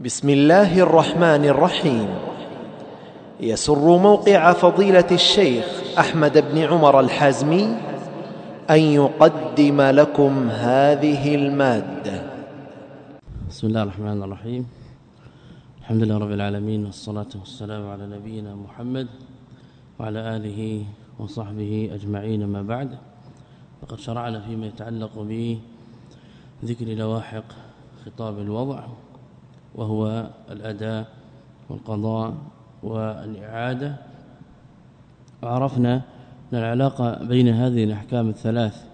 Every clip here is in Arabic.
بسم الله الرحمن الرحيم. يسر موقع فضيلة الشيخ أحمد بن عمر الحازمي أن يقدم لكم هذه المادة. بسم الله الرحمن الرحيم. الحمد لله رب العالمين والصلاة والسلام على نبينا محمد وعلى آله وصحبه أجمعين ما بعد. فقد شرعنا فيما يتعلق بذكر لواحق خطاب الوضع. وهو الأداء والقضاء والإعادة. وعرفنا أن العلاقة بين هذه الأحكام الثلاث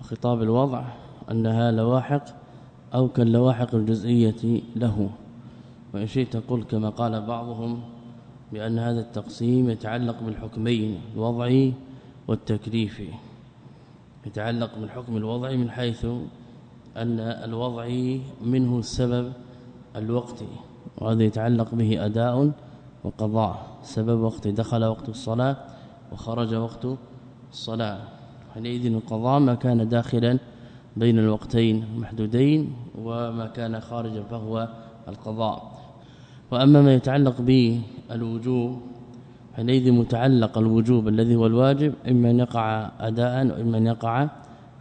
وخطاب الوضع أنها لواحق أو كاللواحق الجزئية له. وإن شئت قل كما قال بعضهم بأن هذا التقسيم يتعلق بالحكمين الوضعي والتكليفي يتعلق بالحكم الوضعي من حيث أن الوضعي منه السبب الوقت وهذا يتعلق به أداء وقضاء. سبب وقت دخل وقت الصلاة وخرج وقت الصلاة. حينئذ القضاء ما كان داخلا بين الوقتين المحدودين وما كان خارجا فهو القضاء. وأما ما يتعلق بالوجوب حينئذ متعلق الوجوب الذي هو الواجب إما أن يقع اداء وإما أن يقع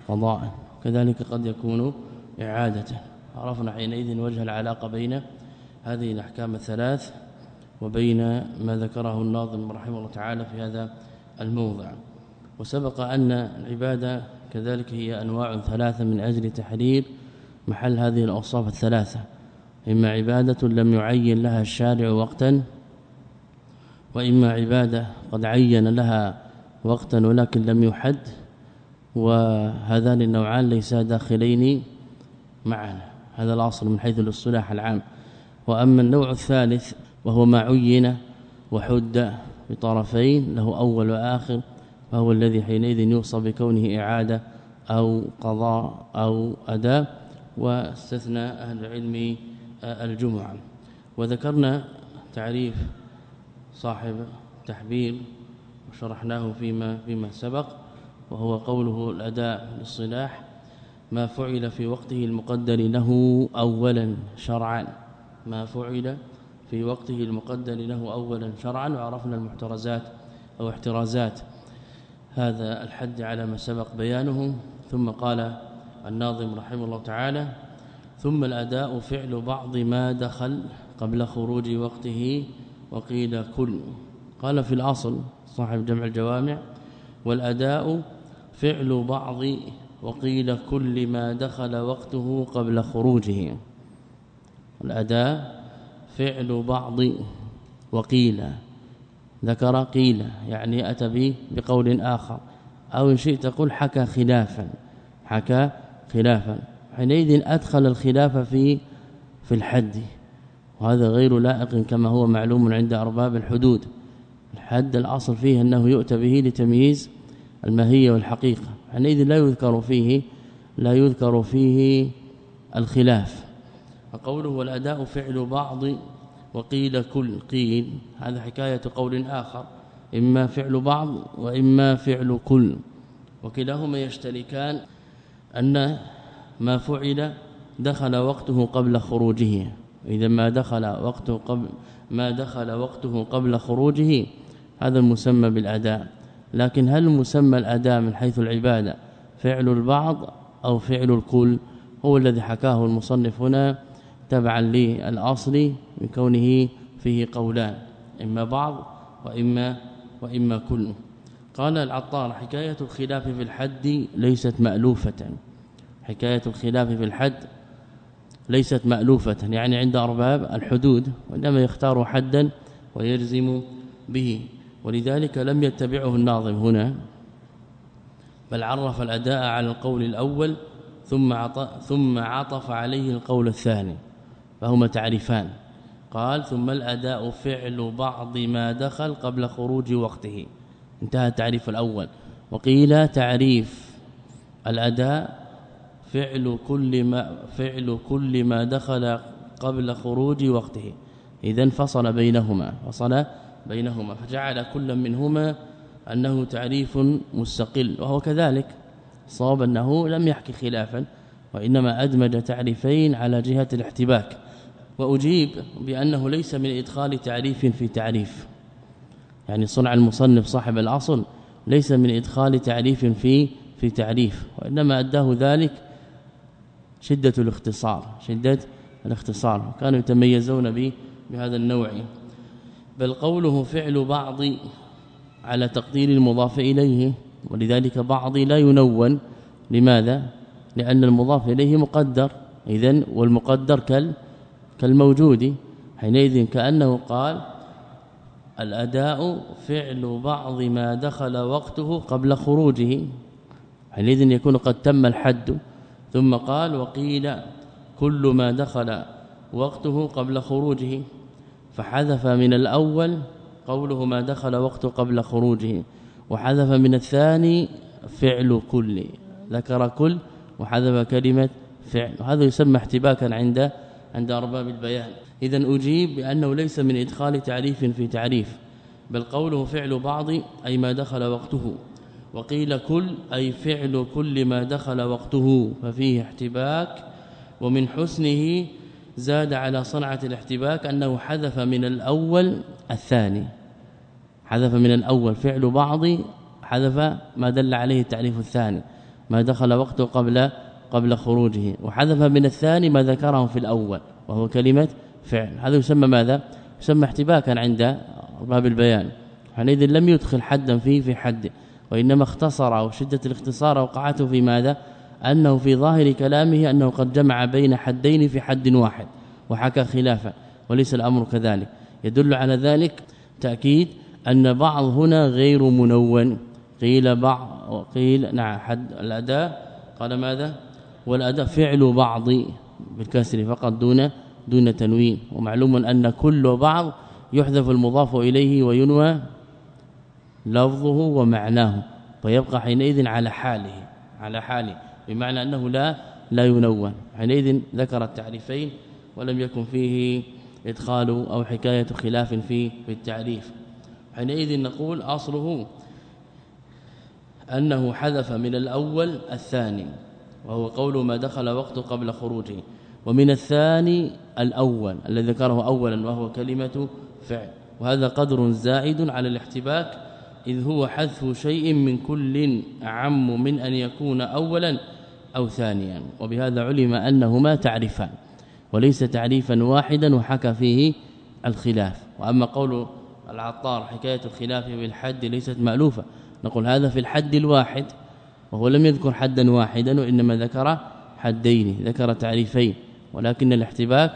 قضاء. كذلك قد يكون إعادة. عرفنا حينئذ وجه العلاقة بين هذه الأحكام الثلاث وبين ما ذكره الناظم رحمه الله تعالى في هذا الموضع. وسبق أن العبادة كذلك هي أنواع ثلاثة من أجل تحرير محل هذه الأوصاف الثلاثة. إما عبادة لم يعين لها الشارع وقتا وإما عبادة قد عين لها وقتا ولكن لم يحد وهذان النوعان ليسا داخلين معنا. هذا الاصل من حيث الاصطلاح العام. وأما النوع الثالث وهو ما عين وحد بطرفين له أول وآخر فهو الذي حينئذ يوصى بكونه إعادة أو قضاء أو اداء واستثنى أهل العلم الجمعة. وذكرنا تعريف صاحب تحبير وشرحناه فيما فيما سبق وهو قوله الأداء للصلاح ما فعل في وقته المقدر له اولا شرعا. ما فعل في وقته المقدر له اولا شرعا. وعرفنا المحترزات أو احترازات. هذا الحد على ما سبق بيانه. ثم قال الناظم رحمه الله تعالى ثم الأداء فعل بعض ما دخل قبل خروج وقته وقيل كل. قال في الأصل صاحب جمع الجوامع والأداء فعل بعض وقيل كل ما دخل وقته قبل خروجه. الأداء فعل بعض وقيل ذكر قيل يعني أتى به بقول آخر. أو إن شئت قل حكى خلافا حكى خلافا. حينئذ أدخل الخلاف في في الحد. وهذا غير لائق كما هو معلوم عند أرباب الحدود. الحد الأصل فيه أنه يؤتى به لتمييز الماهية والحقيقة. حينئذ لا يذكر فيه لا يذكر فيه الخلاف. وقوله والأداء فعل بعض وقيل كل قيل. هذا حكاية قول آخر. إما فعل بعض وإما فعل كل. وكلاهما يشتركان أن ما فعل دخل وقته قبل خروجه. إذا ما دخل وقته قبل ما دخل وقته قبل خروجه هذا المسمى بالأداء. لكن هل مسمى الاداء من حيث العبادة فعل البعض أو فعل الكل؟ هو الذي حكاه المصنف هنا تبعا للأصل من كونه فيه قولان إما بعض وإما وإما كل. قال العطار حكاية الخلاف في الحد ليست مألوفة. حكاية الخلاف في الحد ليست مألوفة يعني عند أرباب الحدود وإنما يختار حدا ويلزم به. ولذلك لم يتبعه الناظم هنا بل عرف الأداء على القول الأول ثم ثم عطف عليه القول الثاني فهما تعريفان. قال ثم الأداء فعل بعض ما دخل قبل خروج وقته. انتهى التعريف الأول. وقيل تعريف الأداء فعل كل ما فعل كل ما دخل قبل خروج وقته. اذا فصل بينهما فصل بينهما فجعل كل منهما أنه تعريف مستقل وهو كذلك صاب أنه لم يحكي خلافا وإنما أدمج تعريفين على جهة الاحتباك وأجيب بأنه ليس من إدخال تعريف في تعريف. يعني صنع المصنف صاحب الأصل ليس من إدخال تعريف في في تعريف وإنما أداه ذلك شدة الاختصار شدة الاختصار كانوا يتميزون به بهذا النوع. بل قوله فعل بعض على تقدير المضاف إليه ولذلك بعض لا ينون. لماذا؟ لأن المضاف إليه مقدر. اذا والمقدر كال كالموجود حينئذ كأنه قال الأداء فعل بعض ما دخل وقته قبل خروجه. حينئذ يكون قد تم الحد. ثم قال وقيل كل ما دخل وقته قبل خروجه. فحذف من الأول قوله ما دخل وقته قبل خروجه وحذف من الثاني فعل كل ذكر كل وحذف كلمة فعل وهذا يسمى احتباكا عند عند أرباب البيان. اذا أجيب بأنه ليس من إدخال تعريف في تعريف بل قوله فعل بعض أي ما دخل وقته وقيل كل أي فعل كل ما دخل وقته ففيه احتباك ومن حسنه زاد على صنعة الاحتباك أنه حذف من الأول الثاني. حذف من الأول فعل بعض حذف ما دل عليه التعريف الثاني ما دخل وقته قبل قبل خروجه. وحذف من الثاني ما ذكره في الأول وهو كلمة فعل. هذا يسمى ماذا؟ يسمى احتباكا عند باب البيان. حينئذ لم يدخل حدا فيه في حد وإنما اختصر وشدة الاختصار وقعته في ماذا؟ أنه في ظاهر كلامه أنه قد جمع بين حدين في حد واحد وحكى خلافا وليس الأمر كذلك. يدل على ذلك تأكيد أن بعض هنا غير منون. قيل بعض وقيل نعم حد الأداء قال ماذا؟ والأداء فعل بعض بالكسر فقط دون دون تنوين. ومعلوم أن كل بعض يحذف المضاف إليه وينوى لفظه ومعناه فيبقى حينئذ على حاله على حاله. بمعنى أنه لا لا ينون. حينئذ ذكر التعريفين ولم يكن فيه إدخال أو حكاية خلاف في في التعريف. حينئذ نقول أصله أنه حذف من الأول الثاني وهو قول ما دخل وقت قبل خروجه. ومن الثاني الأول الذي ذكره اولا وهو كلمة فعل. وهذا قدر زائد على الاحتباك إذ هو حذف شيء من كل أعم من أن يكون اولا أو ثانيا. وبهذا علم أنهما تعرفان وليس تعريفا واحدا وحكى فيه الخلاف. وأما قول العطار حكاية الخلاف بالحد ليست مألوفة. نقول هذا في الحد الواحد وهو لم يذكر حدا واحدا وإنما ذكر حدين ذكر تعريفين. ولكن الاحتباك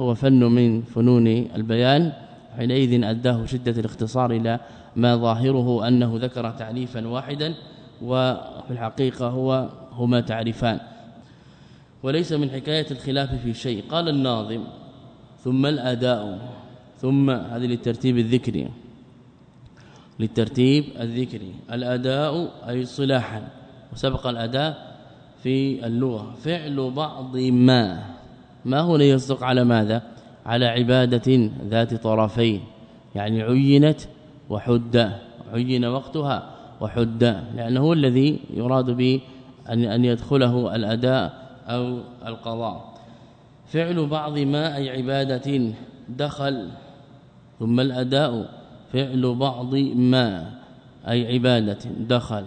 هو فن من فنون البيان حينئذ أداه شدة الاختصار إلى ما ظاهره أنه ذكر تعريفا واحدا وفي الحقيقة هو هما تعريفان وليس من حكاية الخلاف في شيء. قال الناظم ثم الأداء ثم هذه للترتيب الذكري للترتيب الذكري الأداء أي صلاحا. وسبق الأداء في اللغة. فعل بعض ما. ما هنا يصدق على ماذا؟ على عبادة ذات طرفين. يعني عينت وحد. عين وقتها وحد. لأنه هو الذي يراد به ان أن يدخله الأداء أو القضاء. فعل بعض ما أي عبادة دخل ثم الأداء فعل بعض ما أي عبادة دخل.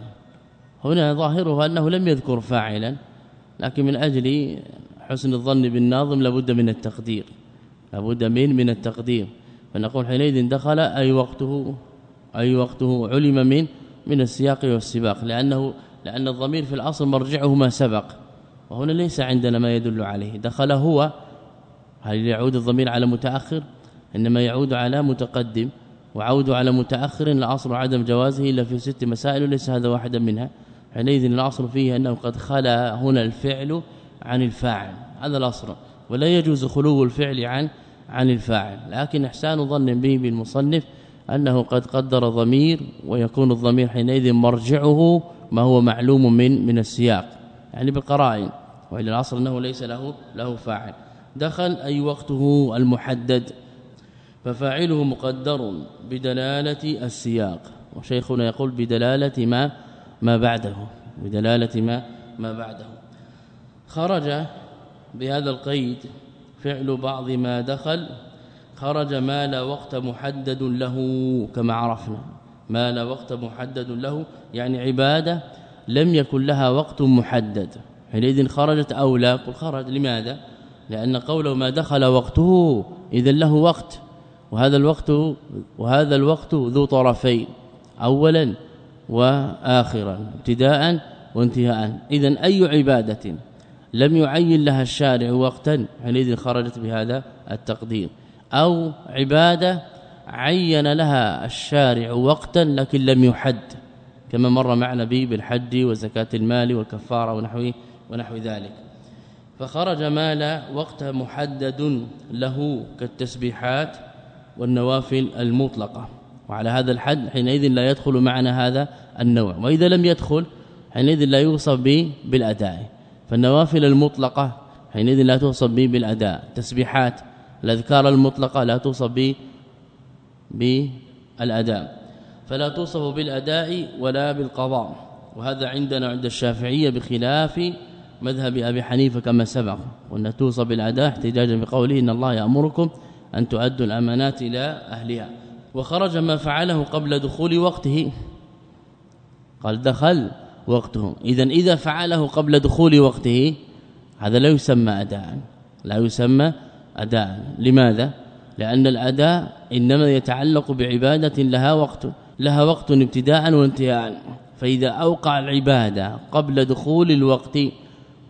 هنا ظاهره أنه لم يذكر فاعلا لكن من أجل حسن الظن بالناظم لابد من التقدير لابد من من التقدير. فنقول حينئذ دخل أي وقته أي وقته علم من من السياق والسباق لأنه لأن الضمير في الأصل مرجعه ما سبق. وهنا ليس عندنا ما يدل عليه. دخل هو. هل يعود الضمير على متأخر؟ إنما يعود على متقدم. وعود على متأخر الاصل عدم جوازه إلا في ست مسائل وليس هذا واحدا منها. حينئذ الأصل فيه أنه قد خلا هنا الفعل عن الفاعل. هذا الأصل. ولا يجوز خلو الفعل عن عن الفاعل. لكن إحسان ظن به بالمصنف أنه قد قدر ضمير ويكون الضمير حينئذ مرجعه ما هو معلوم من من السياق يعني بالقرائن وإلى الاصل إنه ليس له له فاعل. دخل أي وقته المحدد؟ ففاعله مقدر بدلالة السياق. وشيخنا يقول بدلالة ما ما بعده بدلالة ما ما بعده. خرج بهذا القيد فعل بعض ما دخل خرج ما لا وقت محدد له كما عرفنا. ما لا وقت محدد له يعني عبادة لم يكن لها وقت محدد. حينئذ خرجت أو لا؟ قل خرج. لماذا؟ لأن قوله ما دخل وقته اذا له وقت. وهذا الوقت وهذا الوقت ذو طرفين اولا واخرا ابتداء وانتهاء. اذا أي عبادة لم يعين لها الشارع وقتا حينئذ خرجت بهذا التقدير. أو عبادة عين لها الشارع وقتا لكن لم يحد كما مر معنا به بالحج وزكاة المال والكفارة ونحو ونحو ذلك. فخرج ما لا وقت محدد له كالتسبيحات والنوافل المطلقة. وعلى هذا الحد حينئذ لا يدخل معنا هذا النوع. وإذا لم يدخل حينئذ لا يوصف به بالأداء. فالنوافل المطلقة حينئذ لا توصف به بالأداء. تسبيحات الأذكار المطلقة لا توصف به بالأداء. فلا توصف بالأداء ولا بالقضاء. وهذا عندنا عند الشافعية بخلاف مذهب أبي حنيفة كما سبق. وأن توصف بالأداء احتجاجا بقوله إن الله يأمركم أن تؤدوا الأمانات إلى أهلها. وخرج ما فعله قبل دخول وقته. قال دخل وقته. اذا إذا فعله قبل دخول وقته هذا لا يسمى اداء لا يسمى اداء لماذا؟ لأن الأداء إنما يتعلق بعبادة لها وقت لها وقت ابتداء وانتهاء. فإذا أوقع العبادة قبل دخول الوقت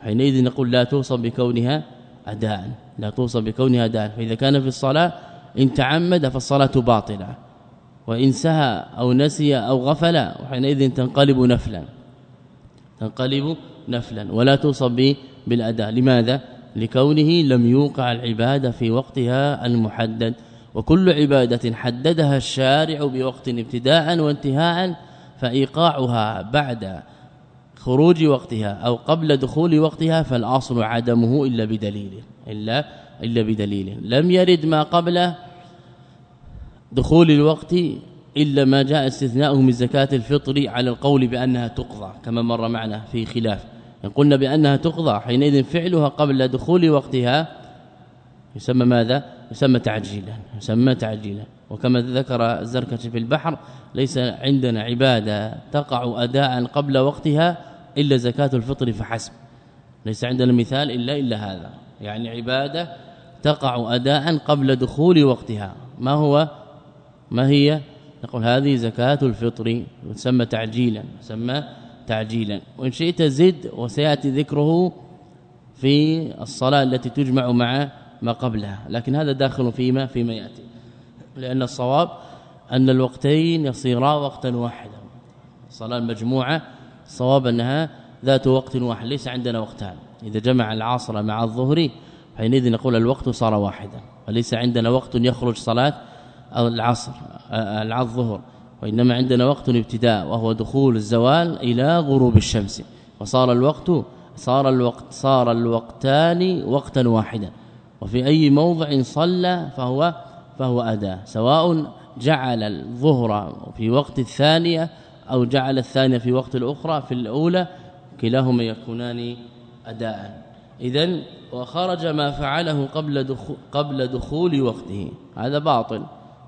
حينئذ نقول لا توصف بكونها اداء لا توصف بكونها اداء. فإذا كان في الصلاة إن تعمد فالصلاة باطلة. وإن سهى أو نسي أو غفل وحينئذ تنقلب نفلا. تنقلب نفلا. ولا توصف بالأداء. لماذا؟ لكونه لم يوقع العبادة في وقتها المحدد. وكل عبادة حددها الشارع بوقت ابتداء وانتهاء فإيقاعها بعد خروج وقتها أو قبل دخول وقتها فالاصل عدمه إلا بدليل إلا إلا بدليل. لم يرد ما قبل دخول الوقت إلا ما جاء استثناؤه من زكاة الفطر على القول بأنها تقضى كما مر معنا في خلاف. ان قلنا بأنها تقضى حينئذ فعلها قبل دخول وقتها يسمى ماذا؟ يسمى تعجيلا يسمى تعجيلا. وكما ذكر الزركشي في البحر ليس عندنا عبادة تقع اداء قبل وقتها إلا زكاة الفطر فحسب. ليس عندنا مثال إلا إلا هذا. يعني عبادة تقع اداء قبل دخول وقتها. ما هو؟ ما هي؟ نقول هذه زكاة الفطر تسمى تعجيلا تسمى تعجيلا. وإن شئت زد وسيأتي ذكره في الصلاة التي تجمع مع ما قبلها. لكن هذا داخل فيما فيما يأتي. لأن الصواب أن الوقتين يصيرا وقتا واحدا. الصلاة المجموعة صواب أنها ذات وقت واحد ليس عندنا وقتان. إذا جمع العصر مع الظهر حينئذ نقول الوقت صار واحدا. وليس عندنا وقت يخرج صلاة العصر الظهر. وإنما عندنا وقت ابتداء وهو دخول الزوال إلى غروب الشمس. وصار الوقت صار الوقت صار الوقتان وقتا واحدا. وفي أي موضع صلى فهو فهو اداء سواء جعل الظهر في وقت الثانية أو جعل الثانية في وقت الأخرى في الأولى كلاهما يكونان أداء. اذا وخرج ما فعله قبل دخول قبل دخول وقته. هذا باطل.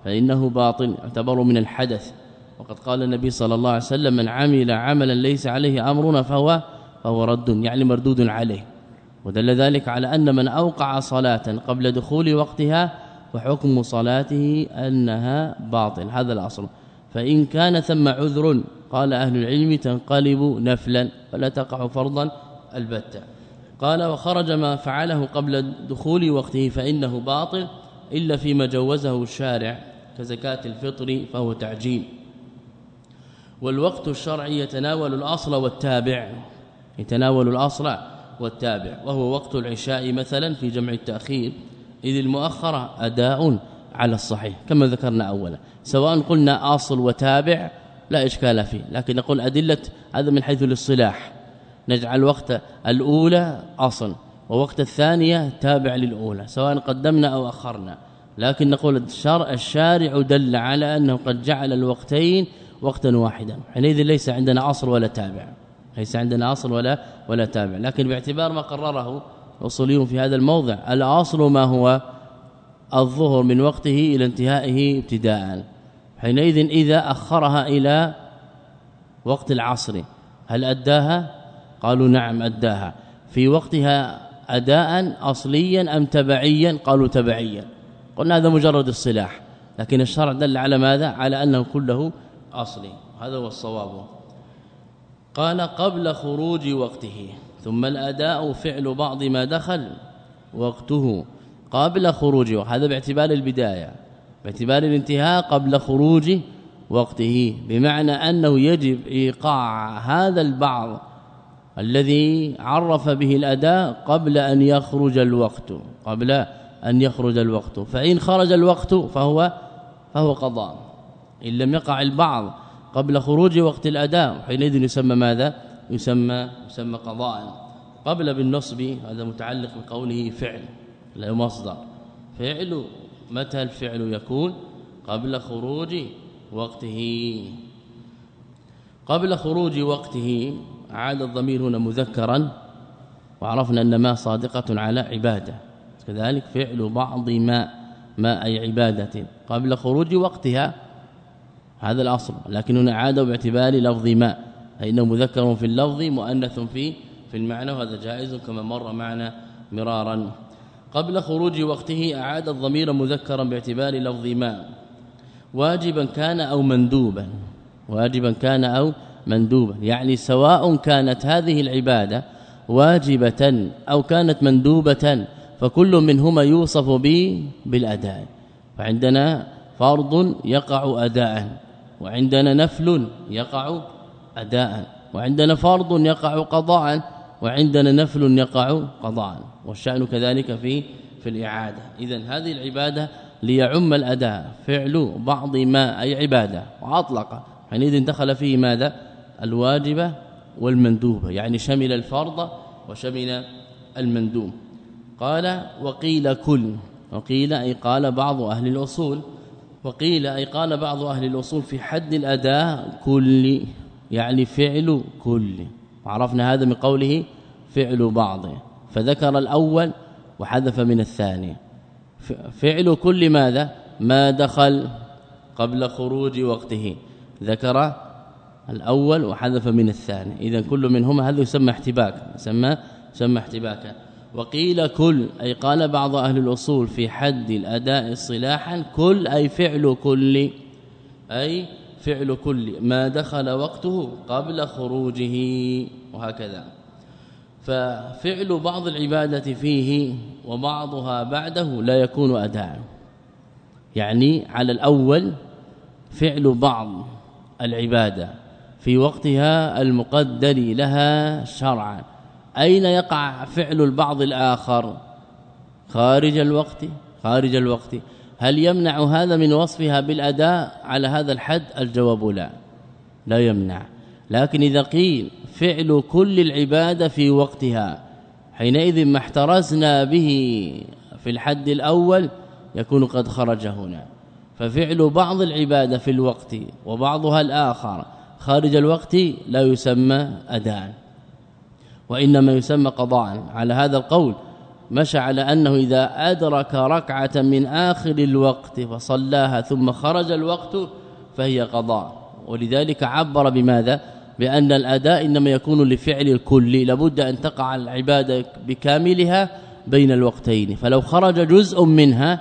فإنه باطل يعتبر من الحدث. وقد قال النبي صلى الله عليه وسلم من عمل عملا ليس عليه أمرنا فهو فهو رد يعني مردود عليه. ودل ذلك على أن من أوقع صلاة قبل دخول وقتها فحكم صلاته أنها باطل هذا الأصل. فإن كان ثم عذر قال أهل العلم تنقلب نفلا فلا تقع فرضا البتة. قال وخرج ما فعله قبل دخول وقته فإنه باطل إلا فيما جوزه الشارع كزكاة الفطر فهو تعجيل. والوقت الشرعي يتناول الأصل والتابع. يتناول الأصل والتابع. وهو وقت العشاء مثلا في جمع التأخير. إذ المؤخرة أداء على الصحيح كما ذكرنا اولا. سواء قلنا أصل وتابع لا إشكال فيه. لكن نقول أدلة هذا من حيث الاصطلاح. نجعل وقت الأولى اصل ووقت الثانية تابع للأولى سواء قدمنا أو أخرنا. لكن نقول الشارع دل على أنه قد جعل الوقتين وقتا واحدا. حينئذ ليس عندنا أصل ولا تابع. ليس عندنا أصل ولا ولا تابع. لكن باعتبار ما قرره الأصوليون في هذا الموضع الأصل ما هو الظهر من وقته إلى انتهائه ابتداء. حينئذ إذا أخرها إلى وقت العصر هل أداها؟ قالوا نعم أداها. في وقتها اداء اصليا أم تبعيا؟ قالوا تبعيا. قلنا هذا مجرد الصلاح لكن الشرع دل على ماذا؟ على أنه كله اصلي هذا هو الصواب. قال قبل خروج وقته. ثم الأداء فعل بعض ما دخل وقته. قبل خروجه هذا باعتبار البداية. باعتبار الانتهاء قبل خروج وقته. بمعنى أنه يجب إيقاع هذا البعض الذي عرف به الأداء قبل أن يخرج الوقت. قبل أن يخرج الوقت. فإن خرج الوقت فهو فهو قضاء. إن لم يقع البعض قبل خروج وقت الأداء حينئذ يسمى ماذا؟ يسمى يسمى قضاء. قبل بالنصب هذا متعلق بقوله فعل لا مصدر. فعل متى الفعل يكون؟ قبل خروج وقته. قبل خروج وقته عاد الضمير هنا مذكرا وعرفنا أن ما صادقة على عبادة. كذلك فعل بعض ما ما أي عبادة. قبل خروج وقتها هذا الأصل لكن هنا عاد باعتبار لفظ ما فإنه مذكر في اللفظ مؤنث في في المعنى وهذا جائز كما مر معنا مرارا. قبل خروج وقته أعاد الضمير مذكرا باعتبار لفظ ما. واجبا كان أو مندوبا واجبا كان أو مندوبا يعني سواء كانت هذه العبادة واجبة أو كانت مندوبة فكل منهما يوصف به بالأداء. فعندنا فرض يقع اداء. وعندنا نفل يقع أداء وعندنا فرض يقع قضاء وعندنا نفل يقع قضاء والشأن كذلك في في الإعادة. اذا هذه العبادة ليعم الأداء فعل بعض ما أي عبادة وأطلق. حينئذ دخل فيه ماذا؟ الواجبه والمندوبه يعني شمل الفرض وشمل المندوب. قال وقيل كل وقيل أي قال بعض أهل الأصول. وقيل أي قال بعض أهل الأصول في حد الاداء كل يعني فعل كل. عرفنا هذا من قوله فعل بعض. فذكر الأول وحذف من الثاني. فعل كل ماذا؟ ما دخل قبل خروج وقته. ذكر الأول وحذف من الثاني. اذا كل منهما هذا يسمى احتباك. يسمى يسمى احتباكا. وقيل كل أي قال بعض أهل الأصول في حد الأداء صلاحا كل أي فعل كل أي فعل كل ما دخل وقته قبل خروجه وهكذا. ففعل بعض العبادة فيه وبعضها بعده لا يكون اداء. يعني على الأول فعل بعض العبادة في وقتها المقدر لها شرعا. أين يقع فعل البعض الآخر؟ خارج الوقت خارج الوقت. هل يمنع هذا من وصفها بالأداء؟ على هذا الحد الجواب لا. لا يمنع. لكن إذا قيل فعل كل العبادة في وقتها حينئذ ما احترزنا به في الحد الأول يكون قد خرج هنا. ففعل بعض العبادة في الوقت وبعضها الآخر خارج الوقت لا يسمى أداء. وإنما يسمى قضاء. على هذا القول مشى على أنه إذا أدرك ركعة من آخر الوقت فصلاها ثم خرج الوقت فهي قضاء. ولذلك عبر بماذا؟ بأن الأداء إنما يكون لفعل الكل. لابد أن تقع العبادة بكاملها بين الوقتين. فلو خرج جزء منها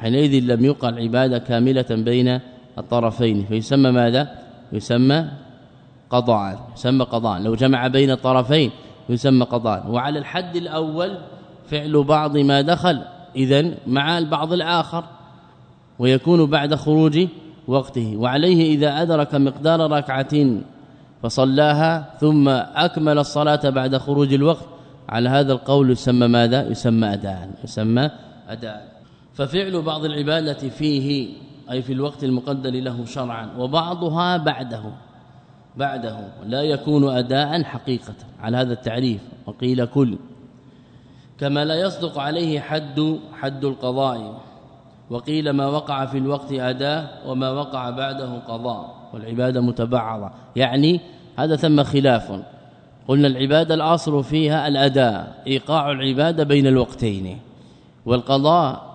حينئذ لم يقع العبادة كاملة بين الطرفين. فيسمى ماذا؟ يسمى قضاء. يسمى قضاء. لو جمع بين الطرفين يسمى قضاء. وعلى الحد الأول فعل بعض ما دخل اذا مع البعض الآخر ويكون بعد خروج وقته. وعليه إذا أدرك مقدار ركعتين فصلاها ثم أكمل الصلاة بعد خروج الوقت. على هذا القول يسمى ماذا؟ يسمى أداء يسمى أداء. ففعل بعض العبادة فيه أي في الوقت المقدر له شرعا وبعضها بعده. بعده لا يكون اداء حقيقة على هذا التعريف. وقيل كل كما لا يصدق عليه حد حد القضاء. وقيل ما وقع في الوقت أداء وما وقع بعده قضاء. والعبادة متبعضة. يعني هذا ثم خلاف. قلنا العبادة الأصل فيها الأداء إيقاع العبادة بين الوقتين. والقضاء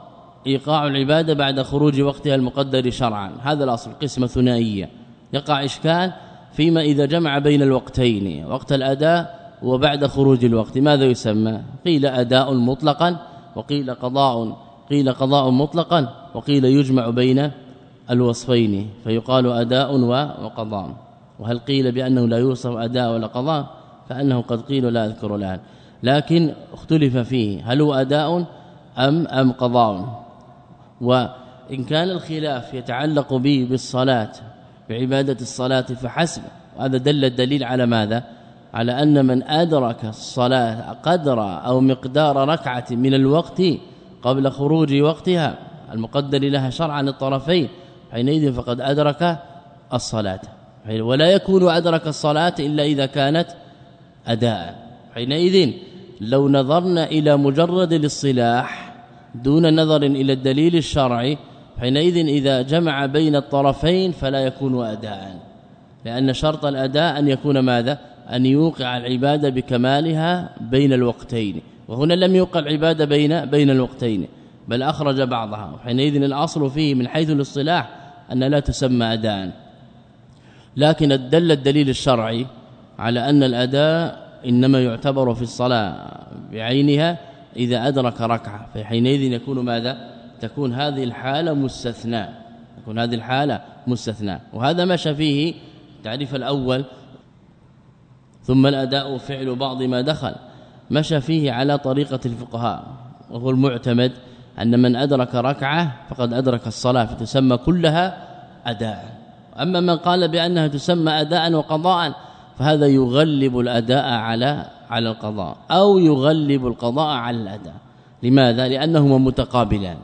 إيقاع العبادة بعد خروج وقتها المقدر شرعا. هذا الأصل قسمة ثنائية. يقع إشكال فيما إذا جمع بين الوقتين وقت الأداء وبعد خروج الوقت. ماذا يسمى؟ قيل أداء مطلقا وقيل قضاء قيل قضاء مطلقا وقيل يجمع بين الوصفين. فيقال أداء وقضاء. وهل قيل بأنه لا يوصف أداء ولا قضاء؟ فأنه قد قيل لا أذكر الآن. لكن اختلف فيه. هل هو أداء أم أم قضاء؟ وإن كان الخلاف يتعلق به بالصلاة بعبادة الصلاة فحسب هذا دل الدليل على ماذا؟ على أن من أدرك الصلاة قدر أو مقدار ركعة من الوقت قبل خروج وقتها المقدر لها شرعا الطرفين حينئذ فقد أدرك الصلاة. ولا يكون أدرك الصلاة إلا إذا كانت أداء. حينئذ لو نظرنا إلى مجرد الاصطلاح دون نظر إلى الدليل الشرعي حينئذ إذا جمع بين الطرفين فلا يكون أداء لأن شرط الأداء أن يكون ماذا؟ أن يوقع العبادة بكمالها بين الوقتين وهنا لم يوقع العبادة بين بين الوقتين بل أخرج بعضها وحينئذ الأصل فيه من حيث الاصطلاح أن لا تسمى أداء. لكن الدل الدليل الشرعي على أن الأداء إنما يعتبر في الصلاة بعينها إذا أدرك ركعة فحينئذ يكون ماذا؟ تكون هذه الحالة مستثنى تكون هذه الحالة مستثنى وهذا مشى فيه التعريف الأول. ثم الأداء فعل بعض ما دخل. مشى فيه على طريقة الفقهاء. وهو المعتمد أن من أدرك ركعة فقد أدرك الصلاة فتسمى كلها أداء. أما من قال بأنها تسمى أداء وقضاء فهذا يغلب الأداء على على القضاء أو يغلب القضاء على الأداء. لماذا؟ لأنهما متقابلان.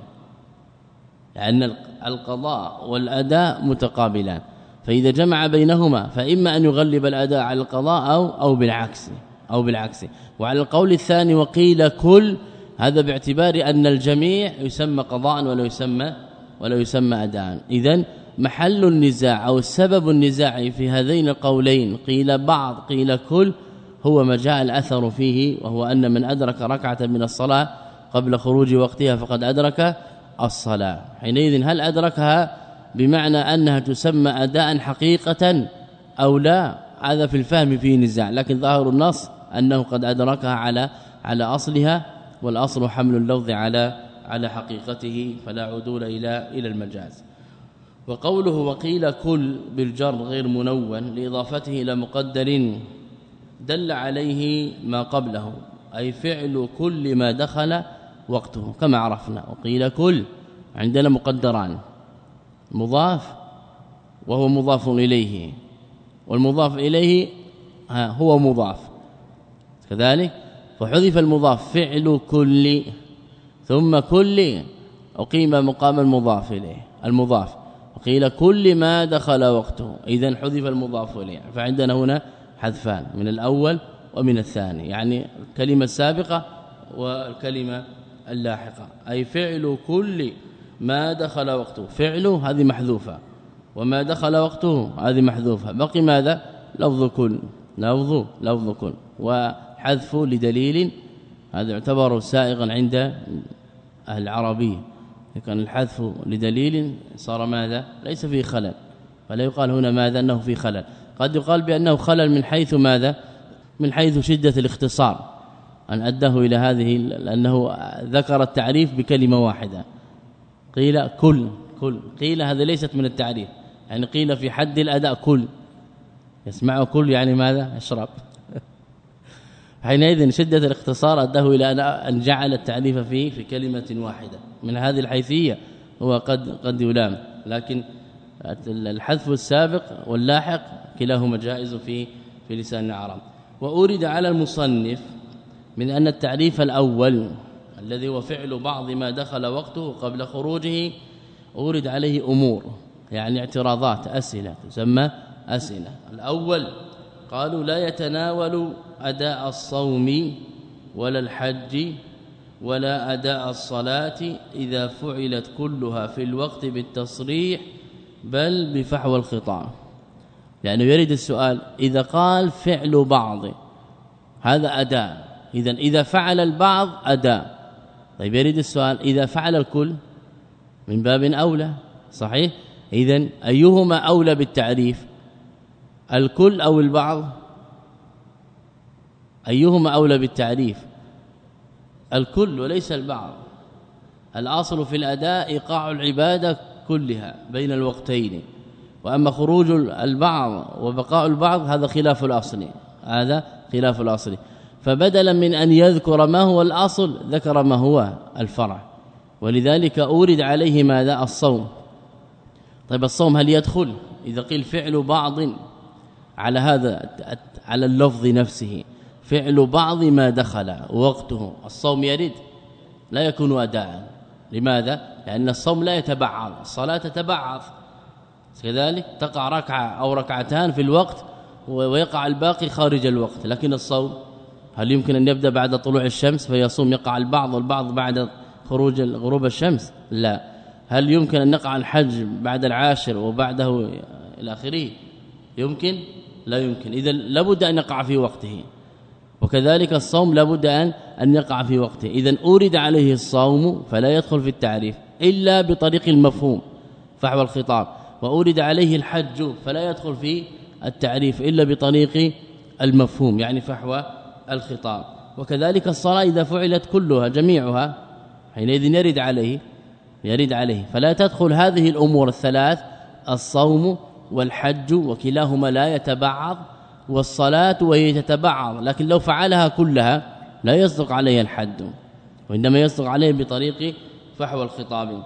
لأن القضاء والأداء متقابلان. فإذا جمع بينهما فإما أن يغلب الأداء على القضاء أو أو بالعكس أو بالعكس. وعلى القول الثاني وقيل كل هذا باعتبار أن الجميع يسمى قضاء ولا يسمى ولا يسمى اداء. اذا محل النزاع أو سبب النزاع في هذين القولين قيل بعض قيل كل هو ما جاء الأثر فيه وهو أن من أدرك ركعة من الصلاة قبل خروج وقتها فقد أدرك الصلاة. حينئذ هل أدركها بمعنى أنها تسمى اداء حقيقة أو لا؟ هذا في الفهم فيه نزاع لكن ظاهر النص أنه قد أدركها على على أصلها والأصل حمل اللفظ على على حقيقته فلا عدول إلى إلى المجاز. وقوله وقيل كل بالجر غير منون لإضافته إلى مقدر دل عليه ما قبله أي فعل كل ما دخل وقته كما عرفنا. وقيل كل عندنا مقدران. مضاف وهو مضاف إليه. والمضاف إليه هو مضاف. كذلك فحذف المضاف فعل كل ثم كل أقيم مقام المضاف إليه. المضاف. وقيل كل ما دخل وقته. اذا حذف المضاف إليه. فعندنا هنا حذفان من الأول ومن الثاني. يعني الكلمة السابقة والكلمة اللاحقة. أي فعل كل ما دخل وقته. فعله هذه محذوفة. وما دخل وقته هذه محذوفة. بقي ماذا؟ لفظ كل. لفظ لفظ كل. وحذف لدليل. هذا يعتبر سائغا عند أهل العربيه كان الحذف لدليل صار ماذا؟ ليس فيه خلل. فلا يقال هنا ماذا؟ أنه في خلل. قد يقال بأنه خلل من حيث ماذا؟ من حيث شدة الاختصار. أن أداه إلى هذه لأنه ذكر التعريف بكلمة واحدة. قيل كل كل. قيل هذا ليست من التعريف. يعني قيل في حد الأداء كل. يسمعه كل يعني ماذا؟ اشرب حينئذ شدة الاختصار أداه إلى أن جعل التعريف فيه في كلمة واحدة. من هذه الحيثية هو قد قد يلام. لكن الحذف السابق واللاحق كلاهما جائز في في لسان العرب وأورد على المصنف من أن التعريف الأول الذي هو فعل بعض ما دخل وقته قبل خروجه أورد عليه أمور يعني اعتراضات أسئلة تسمى أسئلة. الأول قالوا لا يتناول أداء الصوم ولا الحج ولا أداء الصلاة إذا فعلت كلها في الوقت بالتصريح بل بفحوى الخطاب. يعني يريد السؤال إذا قال فعل بعض هذا أداء إذا إذا فعل البعض أداء. طيب يريد السؤال إذا فعل الكل من باب أولى صحيح؟ اذا أيهما أولى بالتعريف؟ الكل أو البعض؟ أيهما أولى بالتعريف؟ الكل وليس البعض. الأصل في الأداء إيقاع العبادة كلها بين الوقتين. وأما خروج البعض وبقاء البعض هذا خلاف الأصل. هذا خلاف الأصل. فبدلا من أن يذكر ما هو الأصل ذكر ما هو الفرع. ولذلك أورد عليه ماذا؟ الصوم. طيب الصوم هل يدخل؟ إذا قيل فعل بعض على هذا على اللفظ نفسه. فعل بعض ما دخل وقته الصوم يرد لا يكون أداء. لماذا؟ لأن الصوم لا يتبعض الصلاة تتبعض. كذلك تقع ركعة أو ركعتان في الوقت ويقع الباقي خارج الوقت. لكن الصوم هل يمكن أن يبدأ بعد طلوع الشمس فيصوم يقع البعض والبعض بعد خروج غروب الشمس؟ لا. هل يمكن أن يقع الحج بعد العاشر وبعده إلى آخره؟ يمكن؟ لا يمكن. إذا لابد أن يقع في وقته. وكذلك الصوم لابد ان أن يقع في وقته. إذا أورد عليه الصوم فلا يدخل في التعريف إلا بطريق المفهوم فحوى الخطاب. وأورد عليه الحج فلا يدخل في التعريف إلا بطريق المفهوم يعني فحوى الخطاب. وكذلك الصلاة إذا فعلت كلها جميعها حينئذ يرد عليه يرد عليه. فلا تدخل هذه الأمور الثلاث الصوم والحج وكلاهما لا يتبعض والصلاة وهي تتبعض. لكن لو فعلها كلها لا يصدق عليه الحد وإنما يصدق عليه بطريق فحوى الخطاب.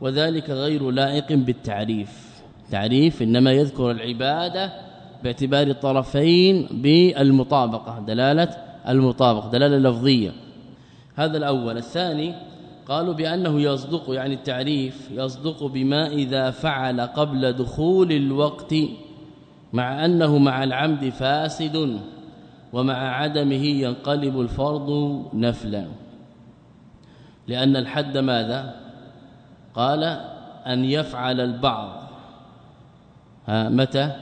وذلك غير لائق بالتعريف. تعريف إنما يذكر العبادة باعتبار الطرفين بالمطابقة دلالة المطابقة دلالة لفظية. هذا الأول. الثاني قالوا بأنه يصدق يعني التعريف يصدق بما إذا فعل قبل دخول الوقت مع أنه مع العمد فاسد ومع عدمه ينقلب الفرض نفلا. لأن الحد ماذا؟ قال أن يفعل البعض. متى؟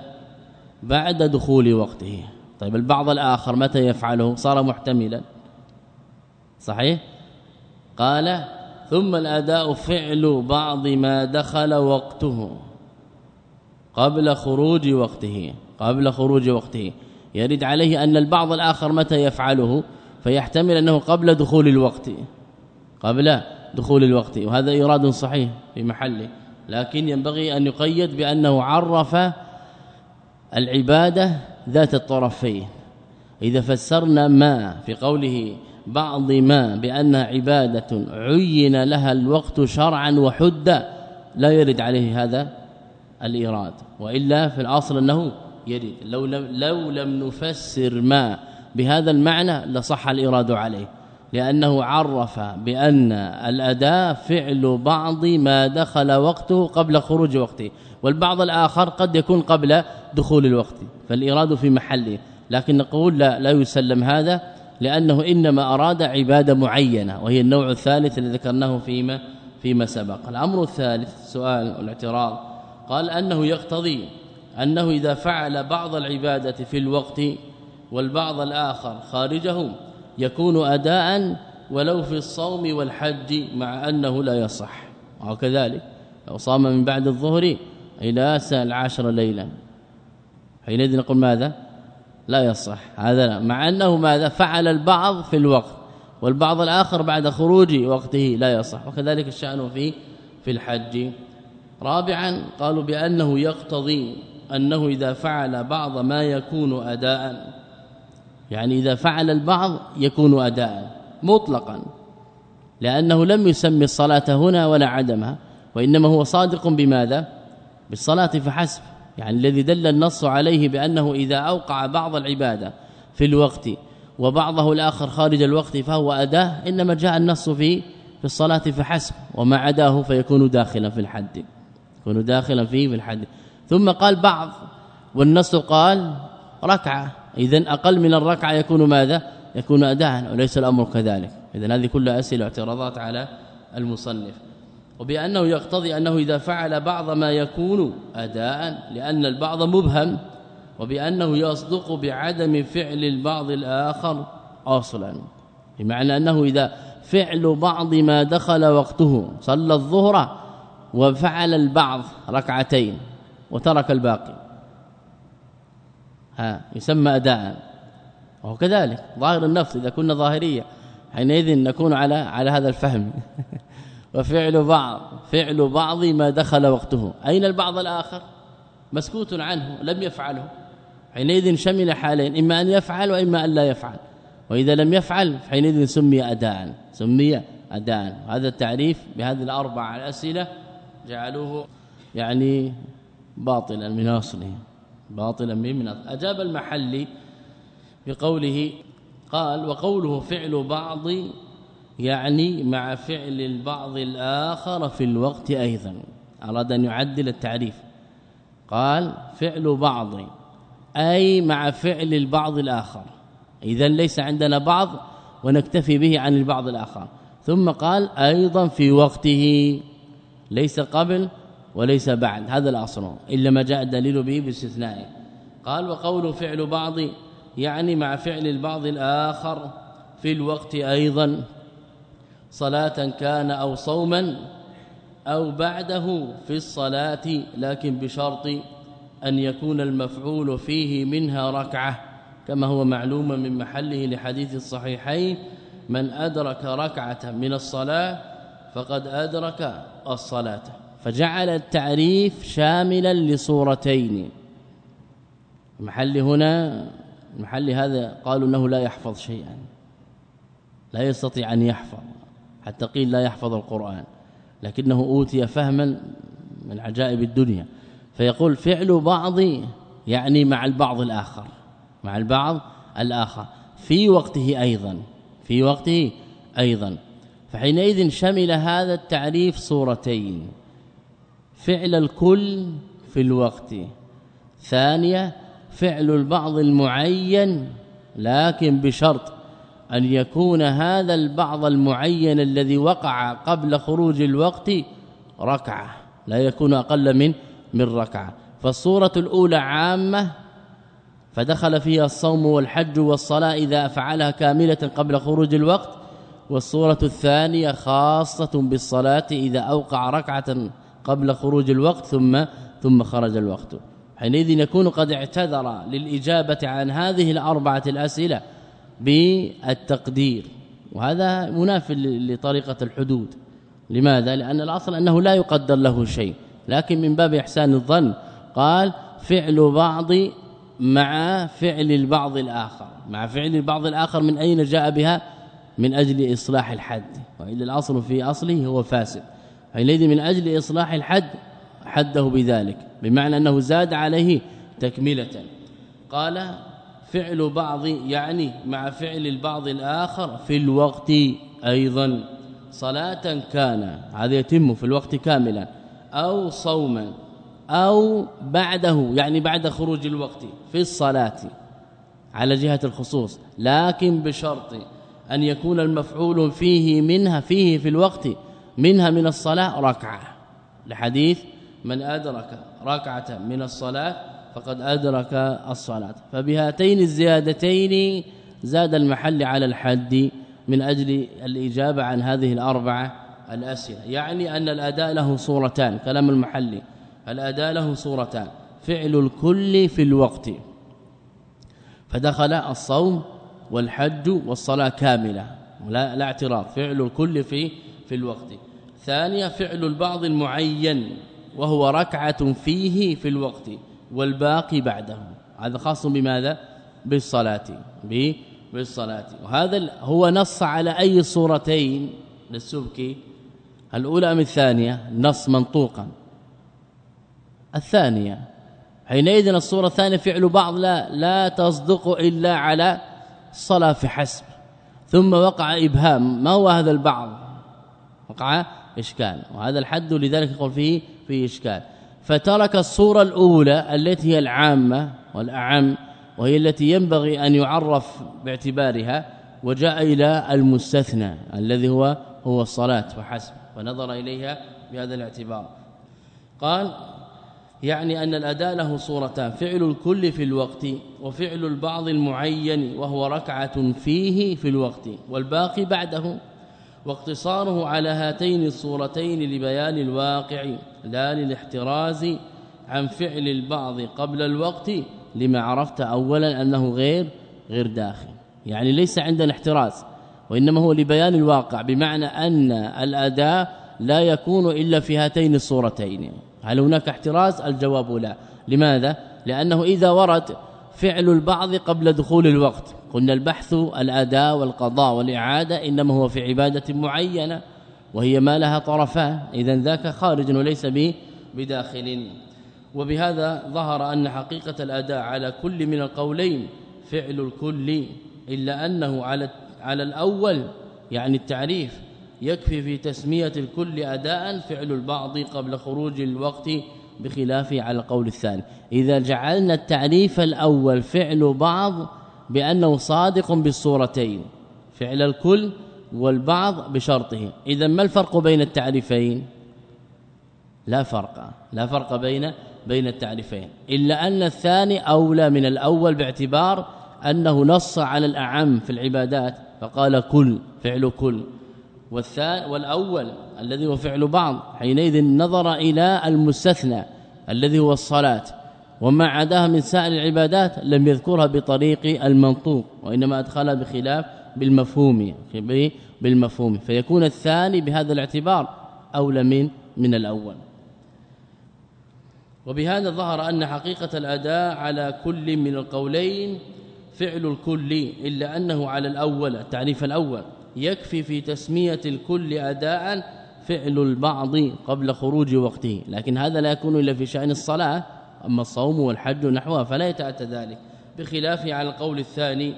بعد دخول وقته. طيب البعض الآخر متى يفعله؟ صار محتملا. صحيح؟ قال ثم الأداء فعل بعض ما دخل وقته قبل خروج وقته. قبل خروج وقته. يرد عليه أن البعض الآخر متى يفعله؟ فيحتمل أنه قبل دخول الوقت. قبل دخول الوقت. وهذا إيراد صحيح في محله. لكن ينبغي أن يقيد بأنه عرف العبادة ذات الطرفين. إذا فسرنا ما في قوله بعض ما بأنها عبادة عين لها الوقت شرعا وحدا لا يرد عليه هذا الإيراد. وإلا في الأصل أنه يرد. لو لم, لو لم نفسر ما بهذا المعنى لصح الإيراد عليه. لأنه عرف بأن الأداء فعل بعض ما دخل وقته قبل خروج وقته. والبعض الآخر قد يكون قبل دخول الوقت فالإيراد في محله. لكن نقول لا لا يسلم هذا لأنه إنما أراد عبادة معينة وهي النوع الثالث الذي ذكرناه فيما فيما سبق. الأمر الثالث سؤال الاعتراض قال أنه يقتضي أنه إذا فعل بعض العبادة في الوقت والبعض الآخر خارجه يكون اداء ولو في الصوم والحج مع أنه لا يصح. وكذلك لو صام من بعد الظهر إلى العاشر ليلا. حينئذ نقول ماذا؟ لا يصح. هذا لا. مع أنه ماذا؟ فعل البعض في الوقت والبعض الآخر بعد خروج وقته لا يصح. وكذلك الشأن في في الحج. رابعا قالوا بأنه يقتضي أنه إذا فعل بعض ما يكون اداء. يعني إذا فعل البعض يكون اداء مطلقا. لأنه لم يسمي الصلاة هنا ولا عدمها وإنما هو صادق بماذا؟ بالصلاة فحسب. يعني الذي دل النص عليه بأنه إذا أوقع بعض العبادة في الوقت وبعضه الآخر خارج الوقت فهو أداة إنما جاء النص في في الصلاة فحسب. وما عداه فيكون داخلا في الحد. يكون داخلا فيه في الحد. ثم قال بعض والنص قال ركعة. اذا أقل من الركعة يكون ماذا؟ يكون اداء وليس الأمر كذلك. اذا هذه كلها أسئلة واعتراضات على المصنف. وبأنه يقتضي أنه إذا فعل بعض ما يكون أداء لأن البعض مبهم وبأنه يصدق بعدم فعل البعض الآخر أصلا. بمعنى أنه إذا فعل بعض ما دخل وقته صلى الظهر وفعل البعض ركعتين وترك الباقي. ها يسمى أداء. وهو كذلك ظاهر النفس إذا كنا ظاهرية حينئذ نكون على على هذا الفهم. وفعل بعض فعل بعض ما دخل وقته. أين البعض الآخر؟ مسكوت عنه لم يفعله. حينئذ شمل حالين إما أن يفعل وإما أن لا يفعل. وإذا لم يفعل حينئذ سمي اداء سمي اداء. هذا التعريف بهذه الأربع الاسئله جعلوه يعني باطلا من أصله. باطلا من أجاب المحلي بقوله قال وقوله فعل بعض يعني مع فعل البعض الآخر في الوقت أيضا. أراد أن يعدل التعريف. قال فعل بعض أي مع فعل البعض الآخر. إذا ليس عندنا بعض ونكتفي به عن البعض الآخر. ثم قال أيضا في وقته ليس قبل وليس بعد. هذا الأصل إلا ما جاء الدليل به باستثنائه قال وقول فعل بعض يعني مع فعل البعض الآخر في الوقت أيضا. صلاة كان أو صوما أو بعده في الصلاة لكن بشرط أن يكون المفعول فيه منها ركعة كما هو معلوم من محله لحديث الصحيحين من أدرك ركعة من الصلاة فقد أدرك الصلاة فجعل التعريف شاملا لصورتين. محل هنا محل هذا قالوا إنه لا يحفظ شيئا لا يستطيع أن يحفظ. حتى قيل لا يحفظ القرآن لكنه أوتي فهما من عجائب الدنيا. فيقول فعل بعض يعني مع البعض الآخر مع البعض الآخر. في وقته أيضا في وقته أيضا. فحينئذ شمل هذا التعريف صورتين فعل الكل في الوقت. ثانية فعل البعض المعين لكن بشرط أن يكون هذا البعض المعين الذي وقع قبل خروج الوقت ركعة لا يكون أقل من من ركعة. فالصورة الأولى عامة فدخل فيها الصوم والحج والصلاة إذا فعلها كاملة قبل خروج الوقت. والصورة الثانية خاصة بالصلاة إذا أوقع ركعة قبل خروج الوقت ثم ثم خرج الوقت. حينئذ يكون قد اعتذر للإجابة عن هذه الأربعة الأسئلة. بالتقدير. وهذا مناف لطريقة الحدود. لماذا؟ لأن الأصل أنه لا يقدر له شيء. لكن من باب إحسان الظن قال فعل بعض مع فعل البعض الآخر. مع فعل البعض الآخر من أين جاء بها؟ من أجل إصلاح الحد. وإلا الأصل في أصله هو فاسد. حينئذ من أجل إصلاح الحد حده بذلك. بمعنى أنه زاد عليه تكملة. قال فعل بعض يعني مع فعل البعض الآخر في الوقت أيضا. صلاة كان هذا يتم في الوقت كاملا. أو صوما. أو بعده يعني بعد خروج الوقت في الصلاة على جهة الخصوص. لكن بشرط أن يكون المفعول فيه منها فيه في الوقت منها من الصلاة ركعة. لحديث من أدرك ركعة من الصلاة فقد أدرك الصلاة. فبهاتين الزيادتين زاد المحل على الحد من أجل الإجابة عن هذه الأربعة الأسئلة. يعني أن الأداء له صورتان كلام المحلي الأداء له صورتان. فعل الكل في الوقت. فدخل الصوم والحج والصلاة كاملة. لا, لا اعتراض. فعل الكل في في الوقت. ثانيا فعل البعض المعين وهو ركعة فيه في الوقت. والباقي بعده. هذا خاص بماذا؟ بالصلاة. بالصلاة. وهذا هو نص على أي صورتين للسبكي الأولى أم الثانية؟ نص منطوقا. الثانية. حينئذ الصورة الثانية فعل بعض لا لا تصدق إلا على الصلاه فحسب ثم وقع إبهام. ما هو هذا البعض؟ وقع إشكال. وهذا الحد لذلك يقول فيه في إشكال. فترك الصورة الأولى التي هي العامة والأعم وهي التي ينبغي أن يعرف باعتبارها وجاء إلى المستثنى الذي هو هو الصلاة وحسب فنظر إليها بهذا الاعتبار. قال يعني أن الأداء له صورتان فعل الكل في الوقت وفعل البعض المعين وهو ركعة فيه في الوقت والباقي بعده واقتصاره على هاتين الصورتين لبيان الواقع. لا للاحتراز عن فعل البعض قبل الوقت لما عرفت اولا أنه غير غير داخل. يعني ليس عندنا احتراز وإنما هو لبيان الواقع بمعنى أن الأداء لا يكون إلا في هاتين الصورتين. هل هناك احتراز؟ الجواب لا. لماذا؟ لأنه إذا ورد فعل البعض قبل دخول الوقت. قلنا البحث الأداء والقضاء والإعادة إنما هو في عبادة معينة. وهي ما لها طرفان اذا ذاك خارج وليس بداخل. وبهذا ظهر أن حقيقة الأداء على كل من القولين فعل الكل إلا أنه على على الأول يعني التعريف يكفي في تسمية الكل اداء فعل البعض قبل خروج الوقت بخلافه على القول الثاني. إذا جعلنا التعريف الأول فعل بعض بأنه صادق بالصورتين فعل الكل والبعض بشرطه. اذا ما الفرق بين التعريفين؟ لا فرق لا فرق بين بين التعريفين. إلا أن الثاني أولى من الأول باعتبار أنه نص على الأعم في العبادات فقال كل فعل كل. والثاني والأول الذي هو فعل بعض حينئذ نظر إلى المستثنى الذي هو الصلاة. وما عداها من سائر العبادات لم يذكرها بطريق المنطوق وإنما أدخلها بخلاف بالمفهوم بالمفهوم. فيكون الثاني بهذا الاعتبار أولى من من الأول. وبهذا ظهر أن حقيقة الأداء على كل من القولين فعل الكل إلا أنه على الأول التعريف الأول. يكفي في تسمية الكل اداء فعل البعض قبل خروج وقته. لكن هذا لا يكون إلا في شأن الصلاة. أما الصوم والحج نحوها فلا يتأتى ذلك. بخلاف على القول الثاني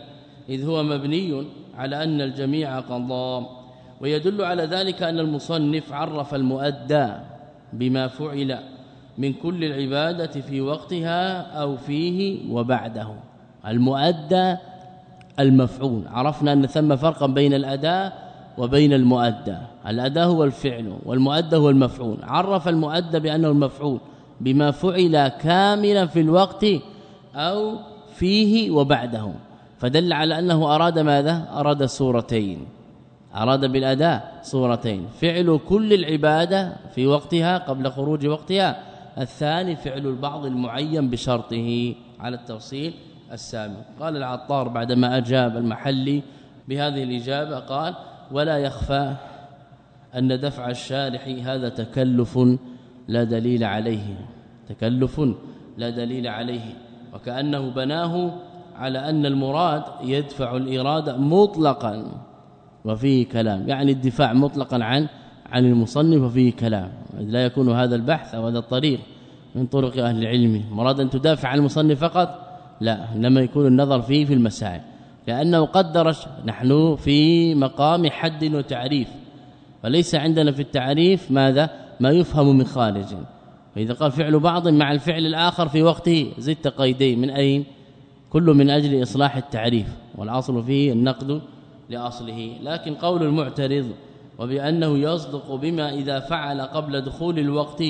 إذ هو مبني على أن الجميع قضاء ويدل على ذلك أن المصنف عرف المؤدى بما فعل من كل العبادة في وقتها أو فيه وبعده. المؤدى المفعول. عرفنا أن ثم فرقا بين الأداء وبين المؤدى. الأداء هو الفعل والمؤدى هو المفعول. عرف المؤدى بأنه المفعول بما فعل كاملا في الوقت أو فيه وبعده. فدل على أنه أراد ماذا؟ أراد صورتين أراد بالأداء صورتين فعل كل العبادة في وقتها قبل خروج وقتها. الثاني فعل البعض المعين بشرطه على التفصيل السابق قال العطار بعدما أجاب المحلي بهذه الإجابة قال ولا يخفى أن دفع الشارح هذا تكلف لا دليل عليه. تكلف لا دليل عليه. وكأنه بناه على أن المراد يدفع الإرادة مطلقا وفيه كلام. يعني الدفاع مطلقا عن عن المصنف وفيه كلام. لا يكون هذا البحث أو هذا الطريق من طرق أهل العلم. مراد أن تدافع عن المصنف فقط؟ لا إنما يكون النظر فيه في المسائل. لأنه قدر نحن في مقام حد وتعريف. فليس عندنا في التعريف ماذا؟ ما يفهم من خارج. فإذا قال فعل بعض مع الفعل الآخر في وقته زدت قيدين من أين؟ كل من أجل إصلاح التعريف والأصل فيه النقد لأصله. لكن قول المعترض وبأنه يصدق بما إذا فعل قبل دخول الوقت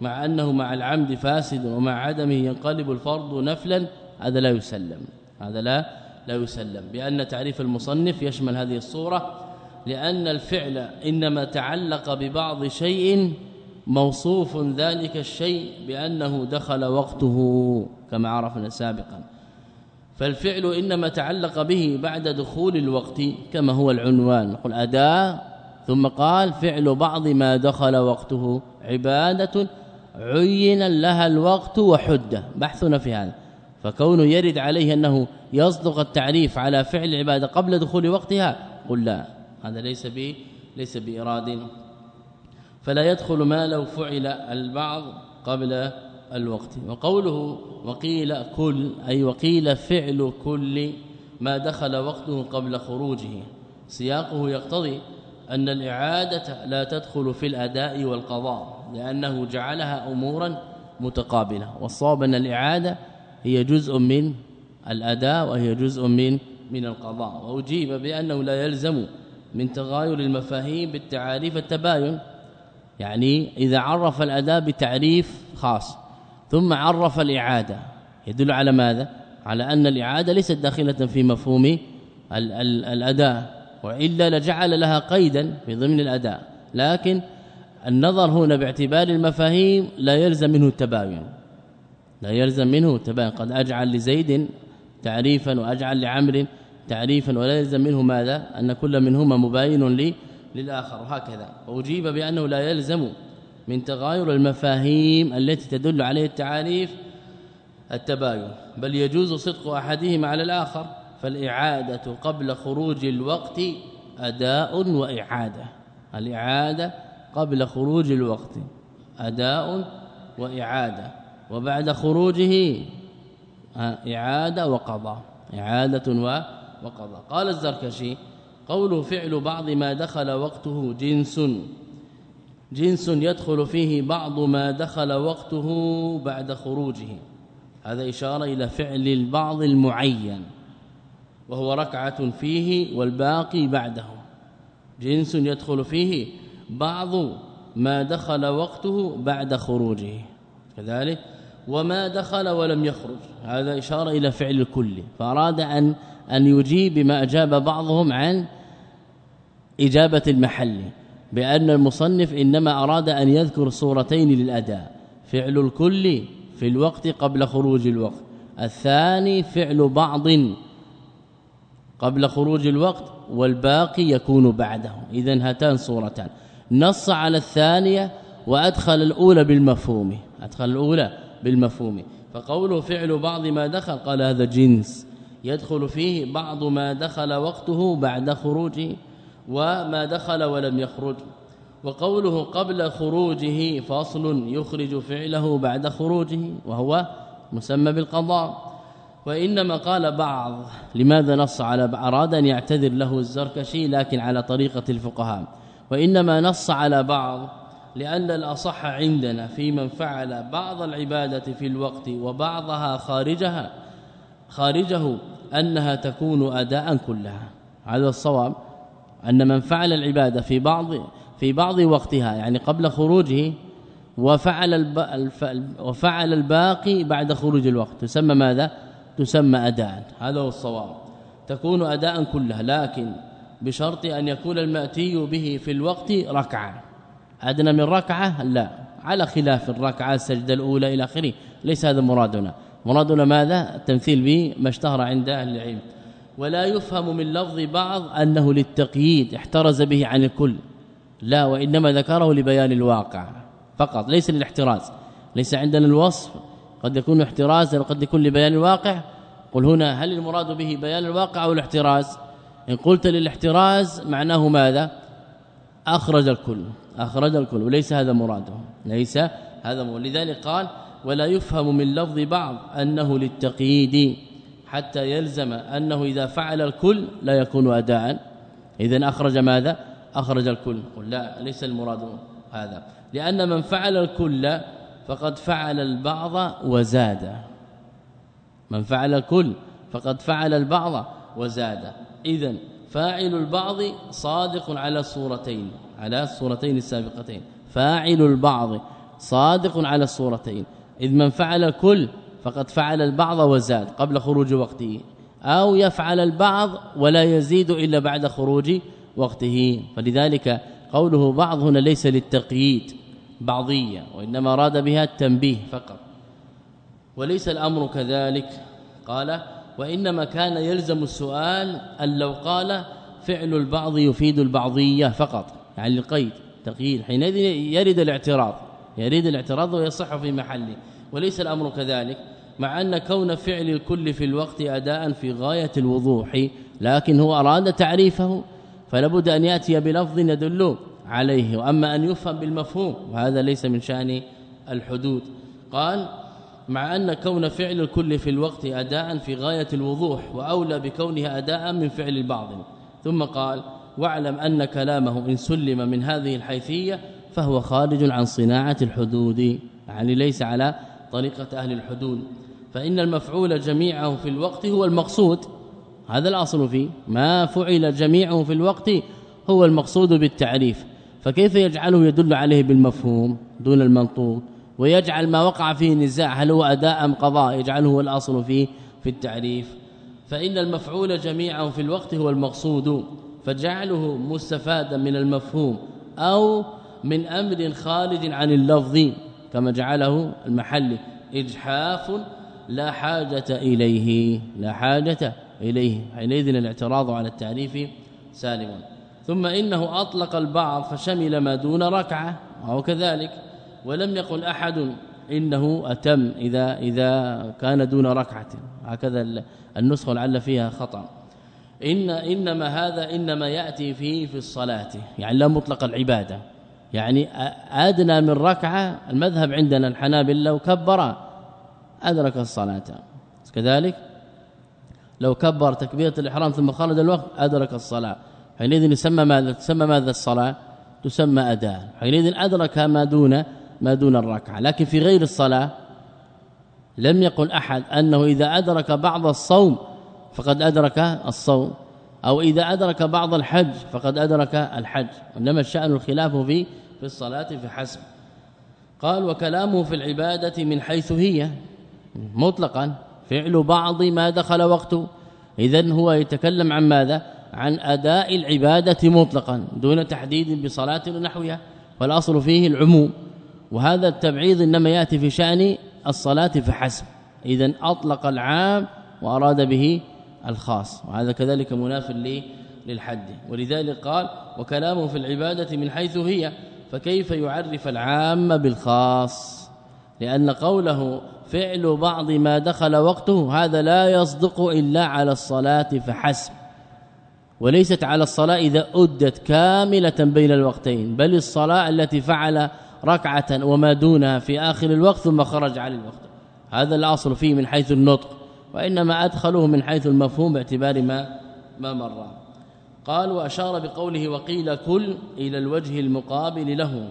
مع أنه مع العمد فاسد ومع عدمه ينقلب الفرض نفلا هذا لا يسلم. هذا لا لا يسلم. بأن تعريف المصنف يشمل هذه الصورة لأن الفعل إنما تعلق ببعض شيء موصوف ذلك الشيء بأنه دخل وقته كما عرفنا سابقا. فالفعل إنما تعلق به بعد دخول الوقت كما هو العنوان. نقول اداء ثم قال فعل بعض ما دخل وقته عبادة عين لها الوقت وحده. بحثنا في هذا. فكونه يرد عليه أنه يصدق التعريف على فعل العبادة قبل دخول وقتها قل لا. هذا ليس ب ليس بإراد. فلا يدخل ما لو فعل البعض قبل الوقت. وقوله وقيل كل أي وقيل فعل كل ما دخل وقته قبل خروجه. سياقه يقتضي أن الإعادة لا تدخل في الأداء والقضاء لأنه جعلها أمورا متقابلة. والصواب أن الإعادة هي جزء من الأداء وهي جزء من من القضاء. وأجيب بأنه لا يلزم من تغاير المفاهيم بالتعاريف التباين يعني إذا عرف الأداء بتعريف خاص. ثم عرف الإعادة. يدل على ماذا؟ على أن الإعادة ليست داخلة في مفهوم ال ال الأداء وإلا لجعل لها قيدا في ضمن الأداء. لكن النظر هنا باعتبار المفاهيم لا يلزم منه التباين. لا يلزم منه التباين. قد أجعل لزيد تعريفا وأجعل لعمر تعريفا ولا يلزم منه ماذا؟ أن كل منهما مباين لي للآخر. وهكذا. وأجيب بأنه لا يلزم من تغاير المفاهيم التي تدل عليه التعاريف التباين. بل يجوز صدق أحدهما على الآخر فالإعادة قبل خروج الوقت أداء وإعادة. الإعادة قبل خروج الوقت أداء وإعادة وبعد خروجه إعادة وقضاء. إعادة وقضاء. قال الزركشي قوله فعل بعض ما دخل وقته جنس. جنس يدخل فيه بعض ما دخل وقته بعد خروجه. هذا إشارة إلى فعل البعض المعين. وهو ركعة فيه والباقي بعده. جنس يدخل فيه بعض ما دخل وقته بعد خروجه. كذلك وما دخل ولم يخرج. هذا إشارة إلى فعل الكل. فأراد أن أن يجيب بما أجاب بعضهم عن إجابة المحل. بأن المصنف إنما أراد أن يذكر صورتين للأداء فعل الكل في الوقت قبل خروج الوقت الثاني فعل بعض قبل خروج الوقت والباقي يكون بعده اذا هاتان صورتان. نص على الثانية وأدخل الأولى بالمفهوم أدخل الأولى بالمفهوم. فقوله فعل بعض ما دخل قال هذا جنس. يدخل فيه بعض ما دخل وقته بعد خروجه وما دخل ولم يخرج. وقوله قبل خروجه فاصل يخرج فعله بعد خروجه وهو مسمى بالقضاء. وإنما قال بعض لماذا نص على أراد أن يعتذر له الزركشي لكن على طريقة الفقهاء. وإنما نص على بعض لأن الأصح عندنا في من فعل بعض العبادة في الوقت وبعضها خارجها خارجه أنها تكون أداء كلها. هذا الصواب. أن من فعل العبادة في بعض في بعض وقتها يعني قبل خروجه وفعل الب... وفعل الباقي بعد خروج الوقت. تسمى ماذا؟ تسمى اداء. هذا هو الصواب. تكون اداء كلها لكن بشرط أن يكون المأتي به في الوقت ركعة. أدنى من ركعة؟ لا. على خلاف الركعة السجدة الأولى إلى آخره. ليس هذا مرادنا. مرادنا ماذا؟ التمثيل به ما اشتهر عند أهل العلم. ولا يفهم من لفظ بعض أنه للتقييد احترز به عن الكل. لا وإنما ذكره لبيان الواقع. فقط ليس للاحتراز. ليس عندنا الوصف. قد يكون احترازا وقد يكون لبيان الواقع. قل هنا هل المراد به بيان الواقع أو الاحتراز؟ إن قلت للاحتراز معناه ماذا؟ أخرج الكل. أخرج الكل. وليس هذا مراده. ليس هذا لذلك قال ولا يفهم من لفظ بعض أنه للتقييد. حتى يلزم أنه إذا فعل الكل لا يكون اداء. اذا أخرج ماذا؟ أخرج الكل. قل لا ليس المراد هذا. لأن من فعل الكل فقد فعل البعض وزاد. من فعل الكل فقد فعل البعض وزاد. اذا فاعل البعض صادق على الصورتين على الصورتين السابقتين. فاعل البعض صادق على الصورتين. إذ من فعل الكل فقد فعل البعض وزاد قبل خروج وقته أو يفعل البعض ولا يزيد إلا بعد خروج وقته. فلذلك قوله بعض هنا ليس للتقييد بعضية وإنما أراد بها التنبيه فقط. وليس الأمر كذلك. قال وإنما كان يلزم السؤال أن لو قال فعل البعض يفيد البعضية فقط يعني القيد تقييد. حينئذ يرد الاعتراض يريد الاعتراض ويصح في محله. وليس الأمر كذلك. مع أن كون فعل الكل في الوقت أداء في غاية الوضوح لكن هو أراد تعريفه فلابد أن يأتي بلفظ يدل عليه وأما أن يفهم بالمفهوم وهذا ليس من شأن الحدود. قال مع أن كون فعل الكل في الوقت أداء في غاية الوضوح وأولى بكونها أداء من فعل البعض. ثم قال واعلم أن كلامه إن سلم من هذه الحيثية فهو خارج عن صناعة الحدود يعني ليس على طريقة أهل الحدود. فإن المفعول جميعه في الوقت هو المقصود. هذا الأصل فيه. ما فعل جميعه في الوقت هو المقصود بالتعريف. فكيف يجعله يدل عليه بالمفهوم دون المنطوق؟ ويجعل ما وقع فيه نزاع هل هو أداء أم قضاء؟ يجعله هو الأصل فيه في التعريف. فإن المفعول جميعا في الوقت هو المقصود فجعله مستفادا من المفهوم أو من أمر خارج عن اللفظ كما جعله المحل إجحاف لا حاجة إليه لا حاجة إليه. حينئذ الاعتراض على التعريف سالم. ثم إنه أطلق البعض فشمل ما دون ركعة أو كذلك. ولم يقل أحد إنه أتم إذا إذا كان دون ركعة. هكذا النسخه لعل فيها خطأ. إن إنما هذا إنما يأتي فيه في الصلاة. يعني لا مطلق العبادة. يعني أدنى من ركعة المذهب عندنا الحنابلة لو كبر أدرك الصلاة. كذلك لو كبر تكبيرة الإحرام ثم خرج الوقت أدرك الصلاة. حينئذ يسمى ماذا؟ تسمى ماذا الصلاة؟ تسمى أداء. حينئذ أدرك ما دون ما دون الركعة. لكن في غير الصلاة لم يقل أحد أنه إذا أدرك بعض الصوم فقد أدرك الصوم أو إذا أدرك بعض الحج فقد أدرك الحج. إنما الشأن الخلاف في في الصلاة فحسب قال وكلامه في العبادة من حيث هي. مطلقا. فعل بعض ما دخل وقته اذا هو يتكلم عن ماذا؟ عن أداء العبادة مطلقا دون تحديد بصلاة ونحوها والأصل فيه العموم. وهذا التبعيض إنما يأتي في شأن الصلاة فحسب. اذا أطلق العام وأراد به الخاص. وهذا كذلك مناف للحد. ولذلك قال وكلامه في العبادة من حيث هي فكيف يعرف العام بالخاص؟ لأن قوله فعل بعض ما دخل وقته هذا لا يصدق إلا على الصلاة فحسب. وليست على الصلاة إذا أدت كاملة بين الوقتين بل الصلاة التي فعل ركعة وما دونها في آخر الوقت ثم خرج على الوقت. هذا الأصل فيه من حيث النطق وإنما ادخلوه من حيث المفهوم باعتبار ما ما مر. قال وأشار بقوله وقيل كل إلى الوجه المقابل له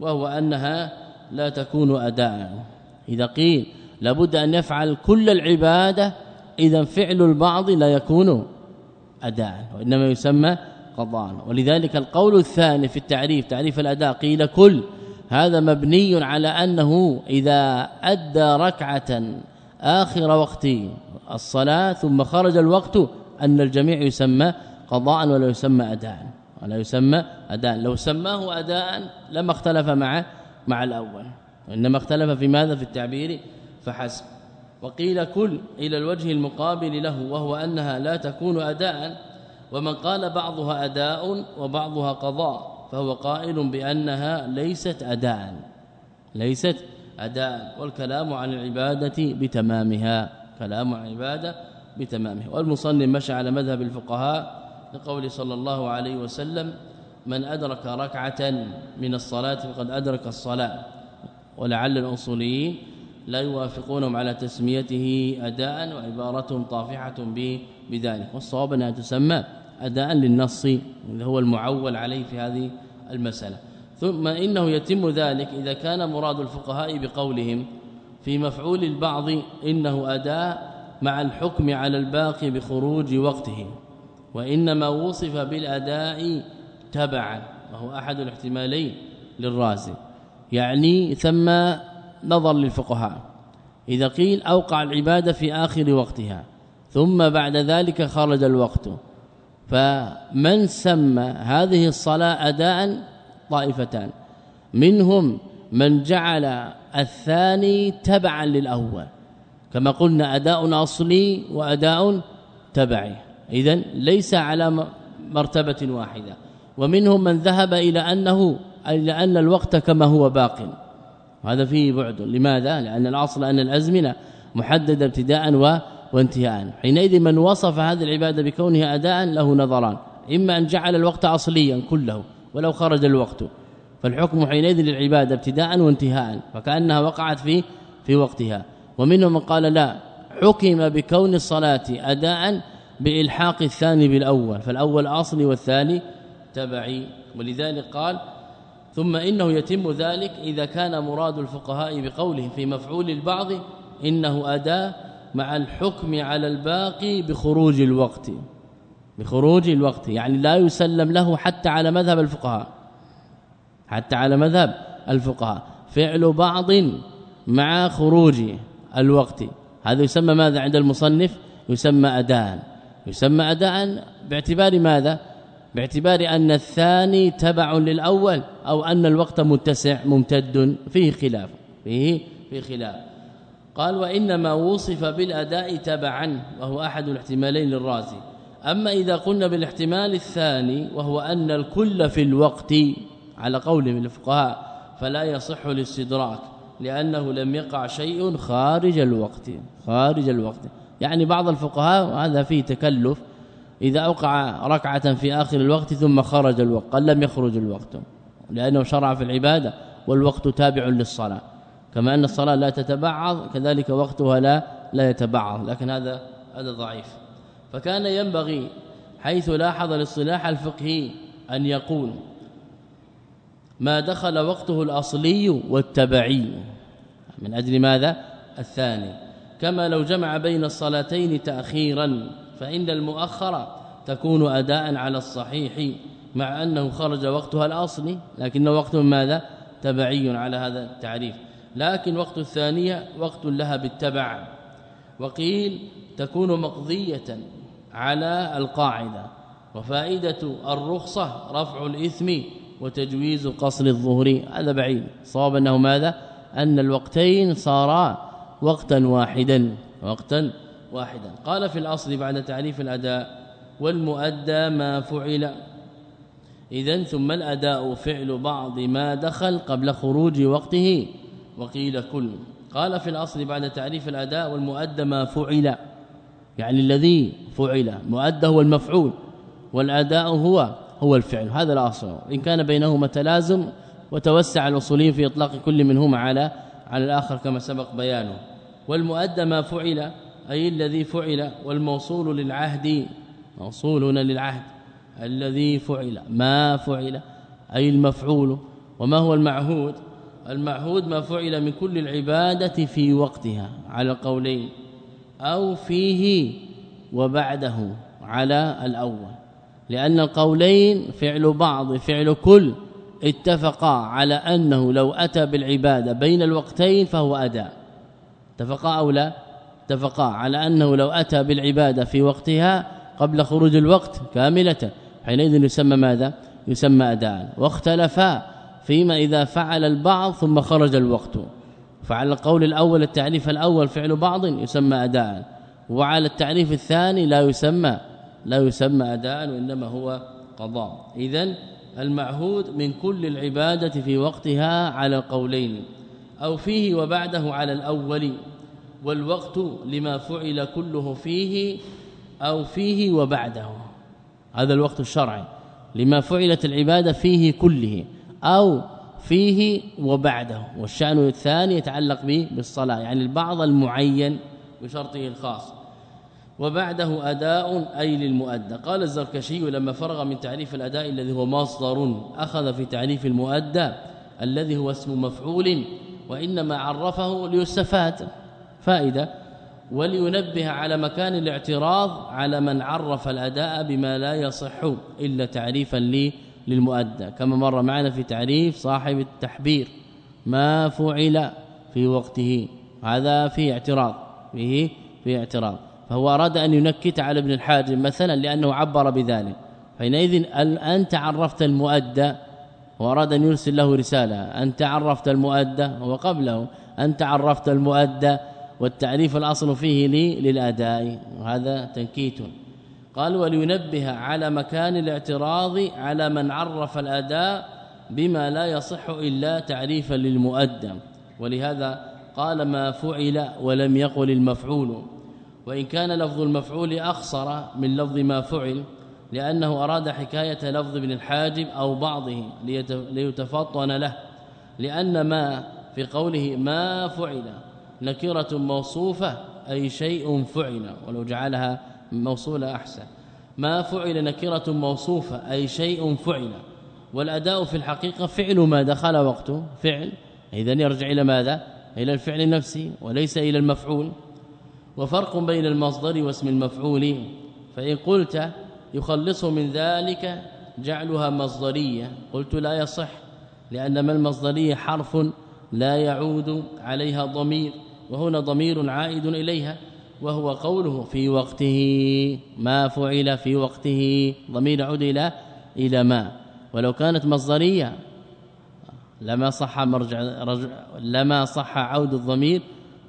وهو أنها لا تكون أداء. إذا قيل لابد أن يفعل كل العبادة إذا فعل البعض لا يكون اداء وإنما يسمى قضاء. ولذلك القول الثاني في التعريف تعريف الأداء قيل كل. هذا مبني على أنه إذا أدى ركعة آخر وقت الصلاة ثم خرج الوقت أن الجميع يسمى قضاء ولا يسمى اداء. ولا يسمى اداء. لو سماه اداء لما اختلف مع مع الأول. إنما اختلف في ماذا؟ في التعبير فحسب. وقيل كل إلى الوجه المقابل له وهو أنها لا تكون اداء ومن قال بعضها أداء وبعضها قضاء فهو قائل بأنها ليست اداء. ليست اداء. والكلام عن العبادة بتمامها. كلام عن العبادة بتمامها. والمصنف مشى على مذهب الفقهاء لقول صلى الله عليه وسلم من أدرك ركعة من الصلاة فقد أدرك الصلاة. ولعل الأصوليين لا يوافقونهم على تسميته أداء وعبارة طافحة بذلك. والصواب أنها تسمى أداء للنص اللي هو المعول عليه في هذه المسألة. ثم إنه يتم ذلك إذا كان مراد الفقهاء بقولهم. في مفعول البعض إنه أداء مع الحكم على الباقي بخروج وقته. وإنما وصف بالأداء تبعا وهو أحد الاحتمالين للرازي. يعني ثم نظر للفقهاء. إذا قيل أوقع العبادة في آخر وقتها ثم بعد ذلك خرج الوقت. فمن سمى هذه الصلاة أداء طائفتان. منهم من جعل الثاني تبعا للأول. كما قلنا أداء أصلي وأداء تبعي. اذا ليس على مرتبة واحدة. ومنهم من ذهب إلى أنه ان الوقت كما هو باق. هذا فيه بعد. لماذا؟ لأن الأصل أن الأزمنة محددة ابتداء وانتهاء. حينئذ من وصف هذه العبادة بكونها اداء له نظران. إما أن جعل الوقت اصليا كله ولو خرج الوقت. فالحكم حينئذ للعبادة ابتداء وانتهاء. فكأنها وقعت في في وقتها. ومنهم من قال لا حكم بكون الصلاة اداء بإلحاق الثاني بالأول. فالأول أصلي والثاني تبعي. ولذلك قال ثم إنه يتم ذلك إذا كان مراد الفقهاء بقوله في مفعول البعض إنه اداء مع الحكم على الباقي بخروج الوقت. بخروج الوقت يعني لا يسلم له حتى على مذهب الفقهاء. حتى على مذهب الفقهاء. فعل بعض مع خروج الوقت. هذا يسمى ماذا عند المصنف؟ يسمى اداء. يسمى اداء باعتبار ماذا؟ باعتبار أن الثاني تبع للأول أو أن الوقت متسع ممتد فيه خلاف فيه في خلاف. قال وإنما وصف بالأداء تبعا وهو أحد الاحتمالين للرازي. أما إذا قلنا بالاحتمال الثاني وهو أن الكل في الوقت على قول من الفقهاء فلا يصح الاستدراك لأنه لم يقع شيء خارج الوقت خارج الوقت. يعني بعض الفقهاء هذا فيه تكلف إذا أوقع ركعة في آخر الوقت ثم خرج الوقت قال لم يخرج الوقت لأنه شرع في العبادة والوقت تابع للصلاة. كما أن الصلاة لا تتبعض كذلك وقتها لا لا يتبعض. لكن هذا هذا ضعيف. فكان ينبغي حيث لاحظ الاصطلاح الفقهي أن يقول ما دخل وقته الأصلي والتبعي. من أجل ماذا؟ الثاني. كما لو جمع بين الصلاتين تأخيرا فإن المؤخر تكون أداء على الصحيح مع أنه خرج وقتها الأصلي لكن وقت ماذا؟ تبعي على هذا التعريف. لكن وقت الثانية وقت لها بالتبع. وقيل تكون مقضية على القاعدة. وفائدة الرخصة رفع الإثم وتجويز قصر الظهر. هذا بعيد. صواب أنه ماذا؟ أن الوقتين صارا وقتا واحدا. وقتا واحدا. قال في الأصل بعد تعريف الأداء والمؤدى ما فعل. اذا ثم الأداء فعل بعض ما دخل قبل خروج وقته. وقيل كل. قال في الأصل بعد تعريف الأداء والمؤدى ما فعل. يعني الذي فعل. مؤدى هو المفعول والأداء هو هو الفعل. هذا الأصل. إن كان بينهما تلازم وتوسع الاصوليين في إطلاق كل منهما على على الآخر كما سبق بيانه. والمؤدى ما فعل. أي الذي فعل والموصول للعهد موصول هنا للعهد الذي فعل ما فعل أي المفعول وما هو المعهود؟ المعهود ما فعل من كل العبادة في وقتها على قولين أو فيه وبعده على الأول لأن القولين فعل بعض فعل كل اتفقا على أنه لو أتى بالعبادة بين الوقتين فهو أداء اتفقا أو لا؟ اتفقا على أنه لو أتى بالعبادة في وقتها قبل خروج الوقت كاملة حينئذ يسمى ماذا؟ يسمى اداء. واختلفا فيما إذا فعل البعض ثم خرج الوقت. فعلى القول الأول التعريف الأول فعل بعض يسمى اداء. وعلى التعريف الثاني لا يسمى لا يسمى اداء وإنما هو قضاء. اذا المعهود من كل العبادة في وقتها على قولين أو فيه وبعده على الأول. والوقت لما فعل كله فيه أو فيه وبعده. هذا الوقت الشرعي. لما فعلت العبادة فيه كله أو فيه وبعده. والشأن الثاني يتعلق به بالصلاة يعني البعض المعين بشرطه الخاص. وبعده أداء أي للمؤدى. قال الزركشي لما فرغ من تعريف الأداء الذي هو مصدر أخذ في تعريف المؤدى الذي هو اسم مفعول وإنما عرفه ليستفاد. فائدة ولينبه على مكان الاعتراض على من عرف الأداء بما لا يصح إلا تعريفا لي للمؤدى. كما مر معنا في تعريف صاحب التحبير ما فعل في وقته. هذا في اعتراض فيه في اعتراض. فهو أراد أن ينكت على ابن الحاجب مثلا لأنه عبر بذلك. حينئذ انت عرفت المؤدى واراد أن يرسل له رسالة. انت عرفت المؤدى وقبله انت عرفت المؤدى والتعريف الأصل فيه لي للأداء وهذا تنكيت. قال ولينبه على مكان الاعتراض على من عرف الأداء بما لا يصح إلا تعريفا للمؤدى ولهذا قال ما فعل ولم يقل المفعول. وإن كان لفظ المفعول أخصر من لفظ ما فعل لأنه أراد حكاية لفظ ابن الحاجب أو بعضه ليتفطن له. لأن ما في قوله ما فعل نكرة موصوفة أي شيء فعل ولو جعلها موصولة أحسن. ما فعل نكرة موصوفة أي شيء فعل. والأداء في الحقيقة فعل ما دخل وقته فعل. إذا يرجع إلى ماذا؟ إلى الفعل نفسه وليس إلى المفعول. وفرق بين المصدر واسم المفعول. فإن قلت يخلصه من ذلك جعلها مصدرية قلت لا يصح لأن ما المصدرية حرف لا يعود عليها ضمير. وهنا ضمير عائد إليها وهو قوله في وقته ما فعل في وقته ضمير يعود إلى إلى ما. ولو كانت مصدرية لما صح مرجع رجع لما صح عود الضمير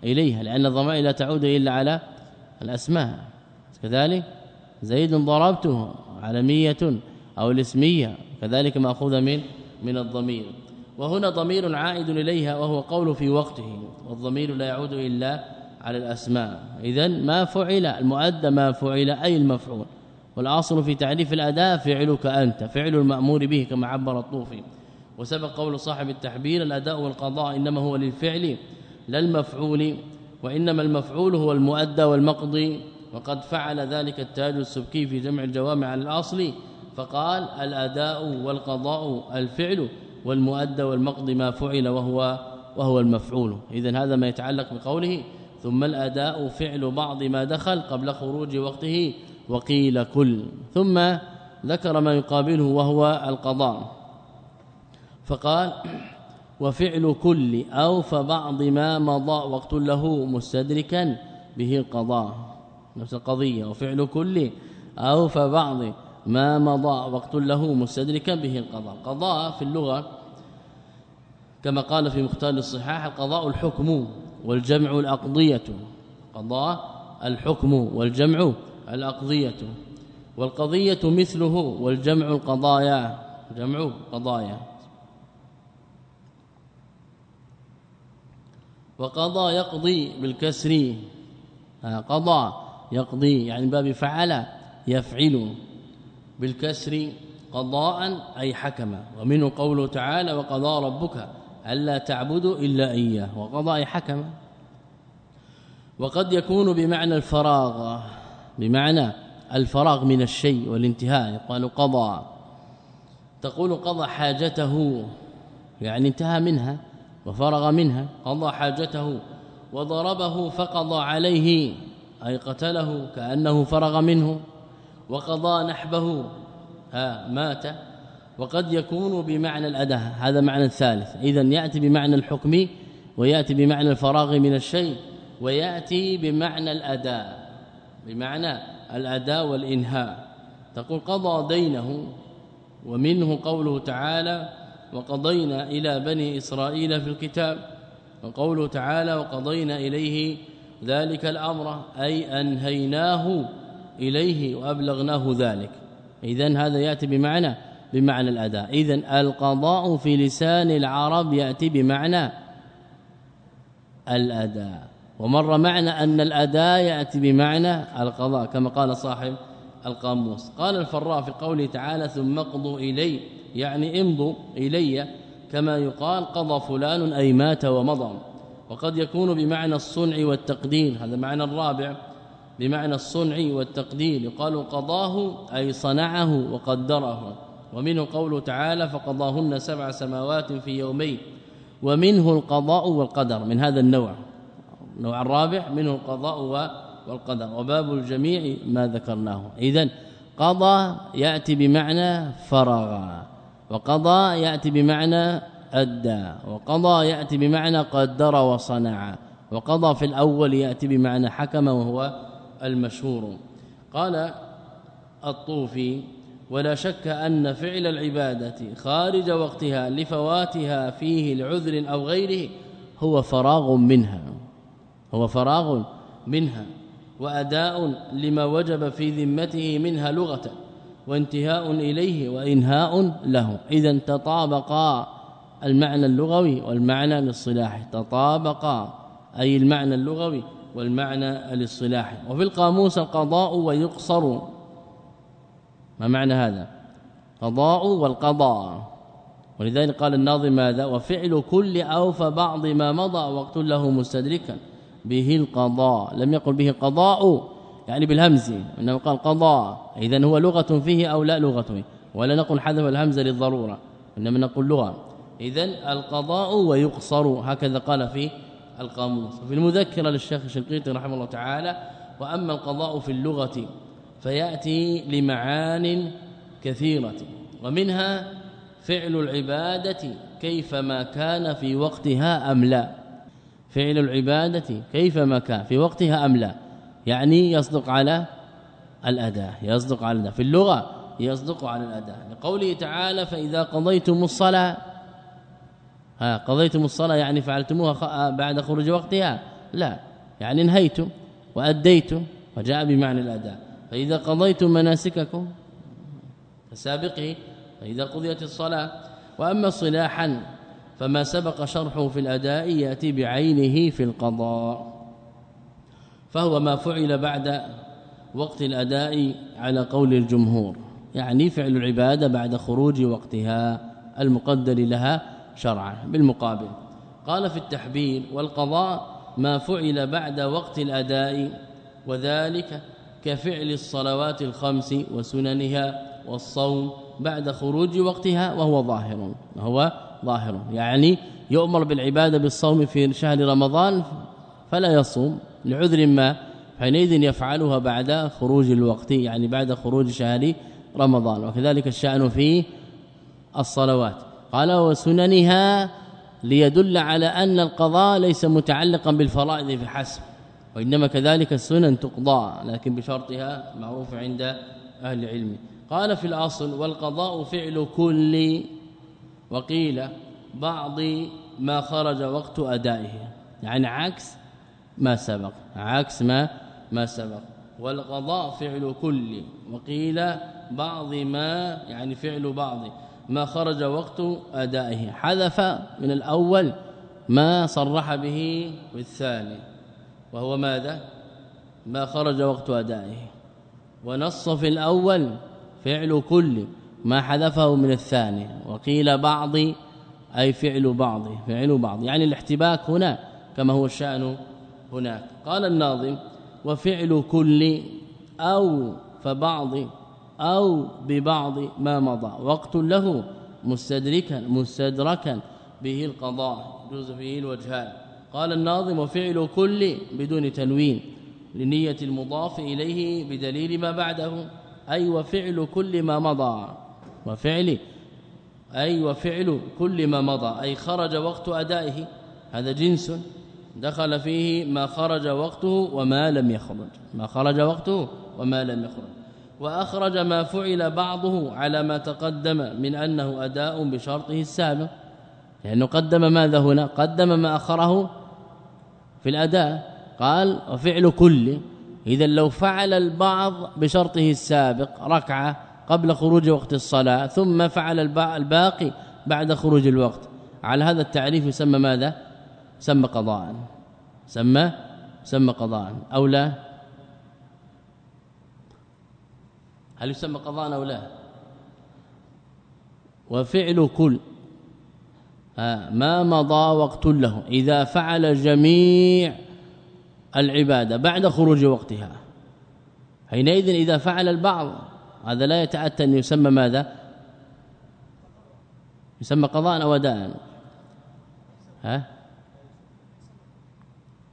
إليها لأن الضمائر لا تعود إلا على الأسماء. كذلك زيد ضربته علميه أو الاسمية كذلك ماخوذه من من الضمير. وهنا ضمير عائد إليها وهو قول في وقته والضمير لا يعود إلا على الأسماء. اذا ما فعل المؤدى ما فعل أي المفعول. والأصل في تعريف الاداء فعلك أنت فعل المأمور به كما عبر الطوفي. وسبق قول صاحب التحبير الأداء والقضاء إنما هو للفعل لا المفعول وإنما المفعول هو المؤدى والمقضي وقد فعل ذلك التاج السبكي في جمع الجوامع على الأصل فقال الأداء والقضاء الفعل. والمؤدى والمقضي ما فعل وهو وهو المفعول. اذا هذا ما يتعلق بقوله ثم الأداء فعل بعض ما دخل قبل خروج وقته وقيل كل. ثم ذكر ما يقابله وهو القضاء. فقال وفعل كل أو فبعض ما مضى وقت له مستدركا به القضاء. نفس القضية. وفعل كل أو فبعض ما مضى وقت له مستدركا به القضاء. قضاء في اللغة كما قال في مختار الصحاح القضاء الحكم والجمع الأقضية. قضاء الحكم والجمع الأقضية. والقضية مثله والجمع القضايا. جمع قضايا. وقضى يقضي بالكسر. قضى يقضي يعني باب فعل يفعل. بالكسر قضاء أي حكم. ومنه قوله تعالى وقضى ربك ألا تعبدوا إلا إياه. وقضاء حكم. وقد يكون بمعنى الفراغ بمعنى الفراغ من الشيء والانتهاء. يقال قضى تقول قضى حاجته يعني انتهى منها وفرغ منها. قضى حاجته وضربه فقضى عليه أي قتله كأنه فرغ منه. وقضى نحبه ها مات. وقد يكون بمعنى الأداة هذا معنى الثالث. اذا يأتي بمعنى الحكم ويأتي بمعنى الفراغ من الشيء ويأتي بمعنى الاداء بمعنى الاداء والإنهاء. تقول قضى دينه ومنه قوله تعالى وقضينا إلى بني إسرائيل في الكتاب. وقوله تعالى وقضينا إليه ذلك الأمر أي أنهيناه إليه وأبلغناه ذلك. إذن هذا يأتي بمعنى بمعنى الأداء. اذا القضاء في لسان العرب يأتي بمعنى الأداء. ومر معنى أن الأداء يأتي بمعنى القضاء كما قال صاحب القاموس. قال الفراء في قوله تعالى ثم اقضوا إلي. يعني امضوا إلي كما يقال قضى فلان أي مات ومضى. وقد يكون بمعنى الصنع والتقدير. هذا معنى الرابع بمعنى الصنع والتقدير. يقال قضاه أي صنعه وقدره. ومنه قوله تعالى فقضاهن سبع سماوات في يومين ومنه القضاء والقدر من هذا النوع النوع الرابع منه القضاء والقدر. وباب الجميع ما ذكرناه. اذا قضى يأتي بمعنى فرغ وقضى يأتي بمعنى أدى وقضى يأتي بمعنى قدر وصنع وقضى في الأول يأتي بمعنى حكم وهو المشهور. قال الطوفي ولا شك أن فعل العبادة خارج وقتها لفواتها فيه لعذر أو غيره هو فراغ منها هو فراغ منها وأداء لما وجب في ذمته منها لغة وانتهاء إليه وإنهاء له. إذا تطابقا المعنى اللغوي والمعنى الاصطلاحي تطابقا أي المعنى اللغوي والمعنى الاصطلاحي وفي القاموس القضاء ويقصر. ما معنى هذا؟ قضاء والقضاء. ولذلك قال الناظم ماذا؟ وفعل كل أو فبعض ما مضى وقت له مستدركا. به القضاء. لم يقل به قضاء يعني بالهمز إنما قال قضاء. اذا هو لغة فيه أو لا لغة فيه. ولا نقول حذف الهمزه للضرورة إنما نقول لغة. اذا القضاء ويقصر. هكذا قال في القاموس. وفي المذكرة للشيخ الشنقيطي رحمه الله تعالى وأما القضاء في اللغة فيأتي لمعان كثيرة ومنها فعل العبادة كيفما كان في وقتها أم لا. فعل العبادة كيفما كان في وقتها أم لا. يعني يصدق على الاداء يصدق على الاداء في اللغة يصدق على الاداء لقوله تعالى فإذا قضيتم الصلاة ها قضيتم الصلاة يعني فعلتموها بعد خروج وقتها؟ لا. يعني انهيتم وأديتم وجاء بمعنى الاداء فإذا قضيتم مناسككم فسابقه فإذا قضيت الصلاة. وأما صلاحا فما سبق شرحه في الأداء يأتي بعينه في القضاء. فهو ما فعل بعد وقت الأداء على قول الجمهور يعني فعل العبادة بعد خروج وقتها المقدر لها شرعا بالمقابل. قال في التحبير والقضاء ما فعل بعد وقت الأداء وذلك كفعل الصلوات الخمس وسننها والصوم بعد خروج وقتها وهو ظاهر وهو ظاهر. يعني يؤمر بالعبادة بالصوم في شهر رمضان فلا يصوم لعذر ما حينئذ يفعلها بعد خروج الوقت يعني بعد خروج شهر رمضان. وكذلك الشأن في الصلوات. قال وسننها ليدل على أن القضاء ليس متعلقا بالفرائض فحسب وإنما كذلك السنن تقضى لكن بشرطها معروف عند أهل العلم. قال في الأصل والقضاء فعل كل وقيل بعض ما خرج وقت أدائه يعني عكس ما سبق عكس ما ما سبق. والقضاء فعل كل وقيل بعض ما يعني فعل بعض. ما خرج وقت أدائه حذف من الأول ما صرح به بالثاني. وهو ماذا؟ ما خرج وقت أدائه. ونص في الأول فعل كل ما حذفه من الثاني وقيل بعض أي فعل بعض فعل بعض. يعني الاحتباك هنا كما هو الشأن هناك. قال الناظم وفعل كل أو فبعض أو ببعض ما مضى. وقت له مستدركا مستدركا به القضاء جوز فيه الوجهان. قال الناظم وفعل كل بدون تنوين لنية المضاف إليه بدليل ما بعده أي وفعل كل ما مضى وفعل أي وفعل كل ما مضى أي خرج وقت أدائه هذا جنس دخل فيه ما خرج وقته وما لم يخرج ما خرج وقته وما لم يخرج وأخرج ما فعل بعضه على ما تقدم من أنه أداء بشرطه السابق لأنه قدم ماذا هنا؟ قدم ما أخره في الأداء. قال وفعل كل. إذا لو فعل البعض بشرطه السابق ركعة قبل خروج وقت الصلاة ثم فعل الباقي بعد خروج الوقت. على هذا التعريف يسمى ماذا؟ سمى قضاء. سمى سمى قضاء. أو لا؟ هل يسمى قضاء أو لا؟ وفعل كل. ما مضى وقت له إذا فعل جميع العبادة بعد خروج وقتها حينئذ إذا فعل البعض هذا لا يتأتى أن يسمى ماذا؟ يسمى قضاء أو أداء. ها؟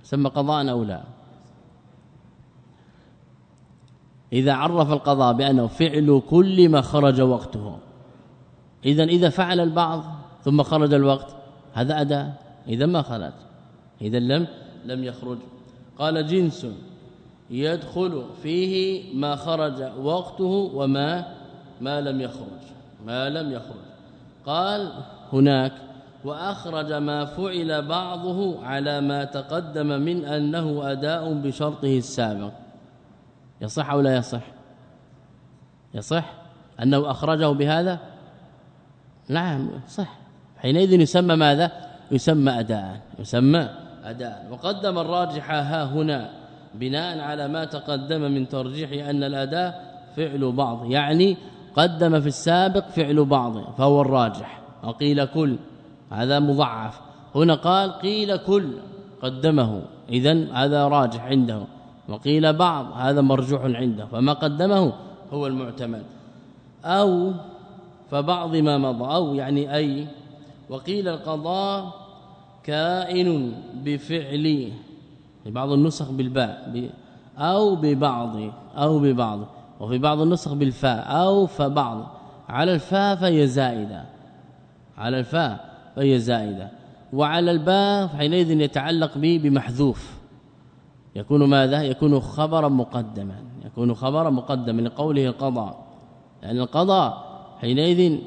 يسمى قضاء أو لا. إذا عرف القضاء بأنه فعل كل ما خرج وقته إذا إذا فعل البعض ثم خرج الوقت. هذا أداء. إذا ما خرج. إذا لم لم يخرج. قال جنس يدخل فيه ما خرج وقته وما ما لم يخرج. ما لم يخرج. قال هناك وأخرج ما فعل بعضه على ما تقدم من أنه أداء بشرطه السابق. يصح أو لا يصح؟ يصح؟ أنه أخرجه بهذا؟ نعم صح. حينئذ يسمى ماذا؟ يسمى أداء يسمى أداء. وقدم الراجح ها هنا بناء على ما تقدم من ترجيح أن الأداء فعل بعض يعني قدم في السابق فعل بعض فهو الراجح. وقيل كل هذا مضعف. هنا قال قيل كل قدمه. اذا هذا راجح عنده. وقيل بعض هذا مرجوح عنده. فما قدمه هو المعتمد. أو فبعض ما مضى. أو يعني أي وقيل القضاء كائن بفعل بعض النسخ بالباء أو ببعض أو ببعض وفي بعض النسخ بالفاء أو فبعض. على الفاء فهي زائدة. على الفاء فهي زائدة. وعلى الباء حينئذ يتعلق به بمحذوف. يكون ماذا؟ يكون خبرا مقدما. يكون خبرا مقدما لقوله القضاء. يعني القضاء حينئذ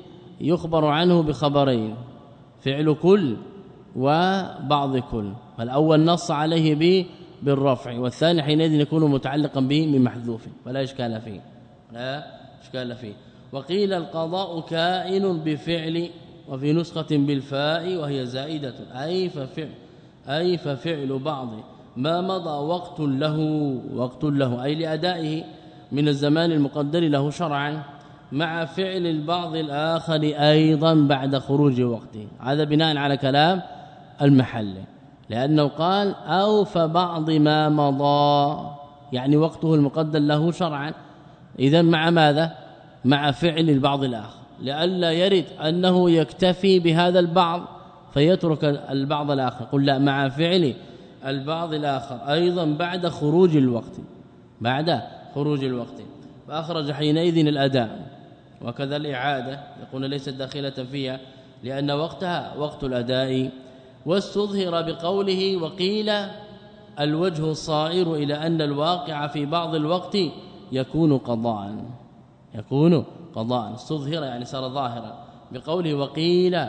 يخبر عنه بخبرين. فعل كل وبعض كل فالأول نص عليه به بالرفع والثاني حينئذ يكون متعلقا به من محذوف فلا إشكال فيه لا إشكال فيه. وقيل القضاء كائن بفعل وفي نسخة بالفاء وهي زائدة أي ففعل أي ففعل بعض ما مضى وقت له وقت له أي لأدائه من الزمان المقدر له شرعا. مع فعل البعض الآخر أيضا بعد خروج وقته. هذا بناء على كلام المحل لأنه قال أو فبعض ما مضى. يعني وقته المقدر له شرعا. إذا مع ماذا؟ مع فعل البعض الآخر. لئلا يرد أنه يكتفي بهذا البعض فيترك البعض الآخر. قل لا مع فعل البعض الآخر أيضا بعد خروج الوقت. بعد خروج الوقت. فأخرج حينئذ الأداء. وكذا الإعادة يقول ليست داخلة فيها لأن وقتها وقت الأداء. واستظهر بقوله وقيل الوجه الصائر إلى أن الواقع في بعض الوقت يكون قضاء. يكون قضاء. استظهر يعني صار ظاهرا. بقوله وقيل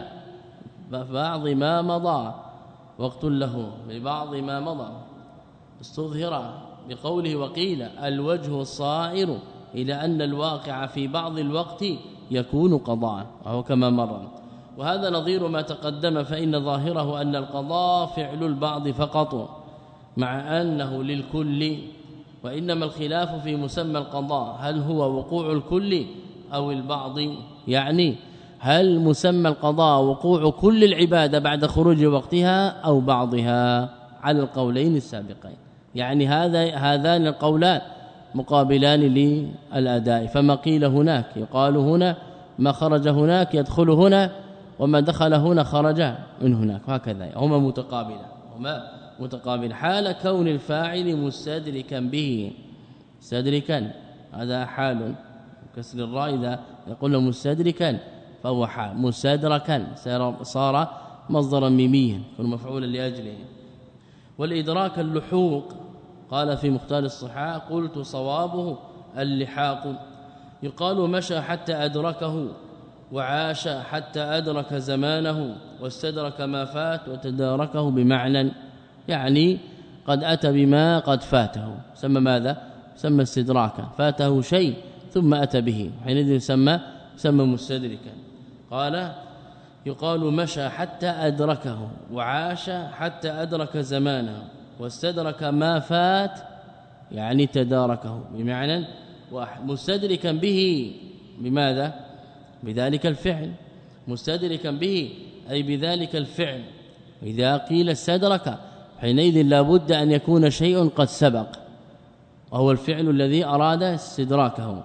بعض ما مضى وقت له. ببعض ما مضى. استظهر بقوله وقيل الوجه الصائر إلى أن الواقع في بعض الوقت يكون قضاء وهو كما مر. وهذا نظير ما تقدم فإن ظاهره أن القضاء فعل البعض فقط مع أنه للكل وإنما الخلاف في مسمى القضاء هل هو وقوع الكل أو البعض؟ يعني هل مسمى القضاء وقوع كل العبادة بعد خروج وقتها أو بعضها؟ على القولين السابقين. يعني هذا هذان القولان مقابلان للأداء. فما قيل هناك؟ يقال هنا ما خرج هناك يدخل هنا وما دخل هنا خرج من هناك. هكذا هما متقابلان. هما متقابل. حال كون الفاعل مستدركا به. مستدركا. هذا حال. كسر الراء إذا يقول مستدركا فهو حال. مستدركا. صار مصدرا ميميا يكون مفعولا لأجله. والإدراك اللحوق قال في مختار الصحاح قلت صوابه اللحاق. يقال مشى حتى أدركه وعاش حتى أدرك زمانه واستدرك ما فات وتداركه بمعنى يعني قد أتى بما قد فاته. سمى ماذا؟ سمى استدراكا. فاته شيء ثم أتى به. حينئذ سمى سمى مستدركا. قال يقال مشى حتى أدركه وعاش حتى أدرك زمانه. واستدرك ما فات يعني تداركه. بمعنى واحد مستدركا به بماذا؟ بذلك الفعل. مستدركا به أي بذلك الفعل. إذا قيل استدرك حينئذ لابد أن يكون شيء قد سبق. وهو الفعل الذي أراد استدراكه.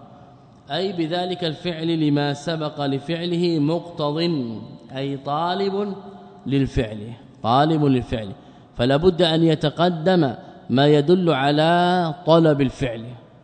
أي بذلك الفعل لما سبق لفعله مقتض أي طالب للفعل طالب للفعل. فلا بد أن يتقدم ما يدل على طلب الفعل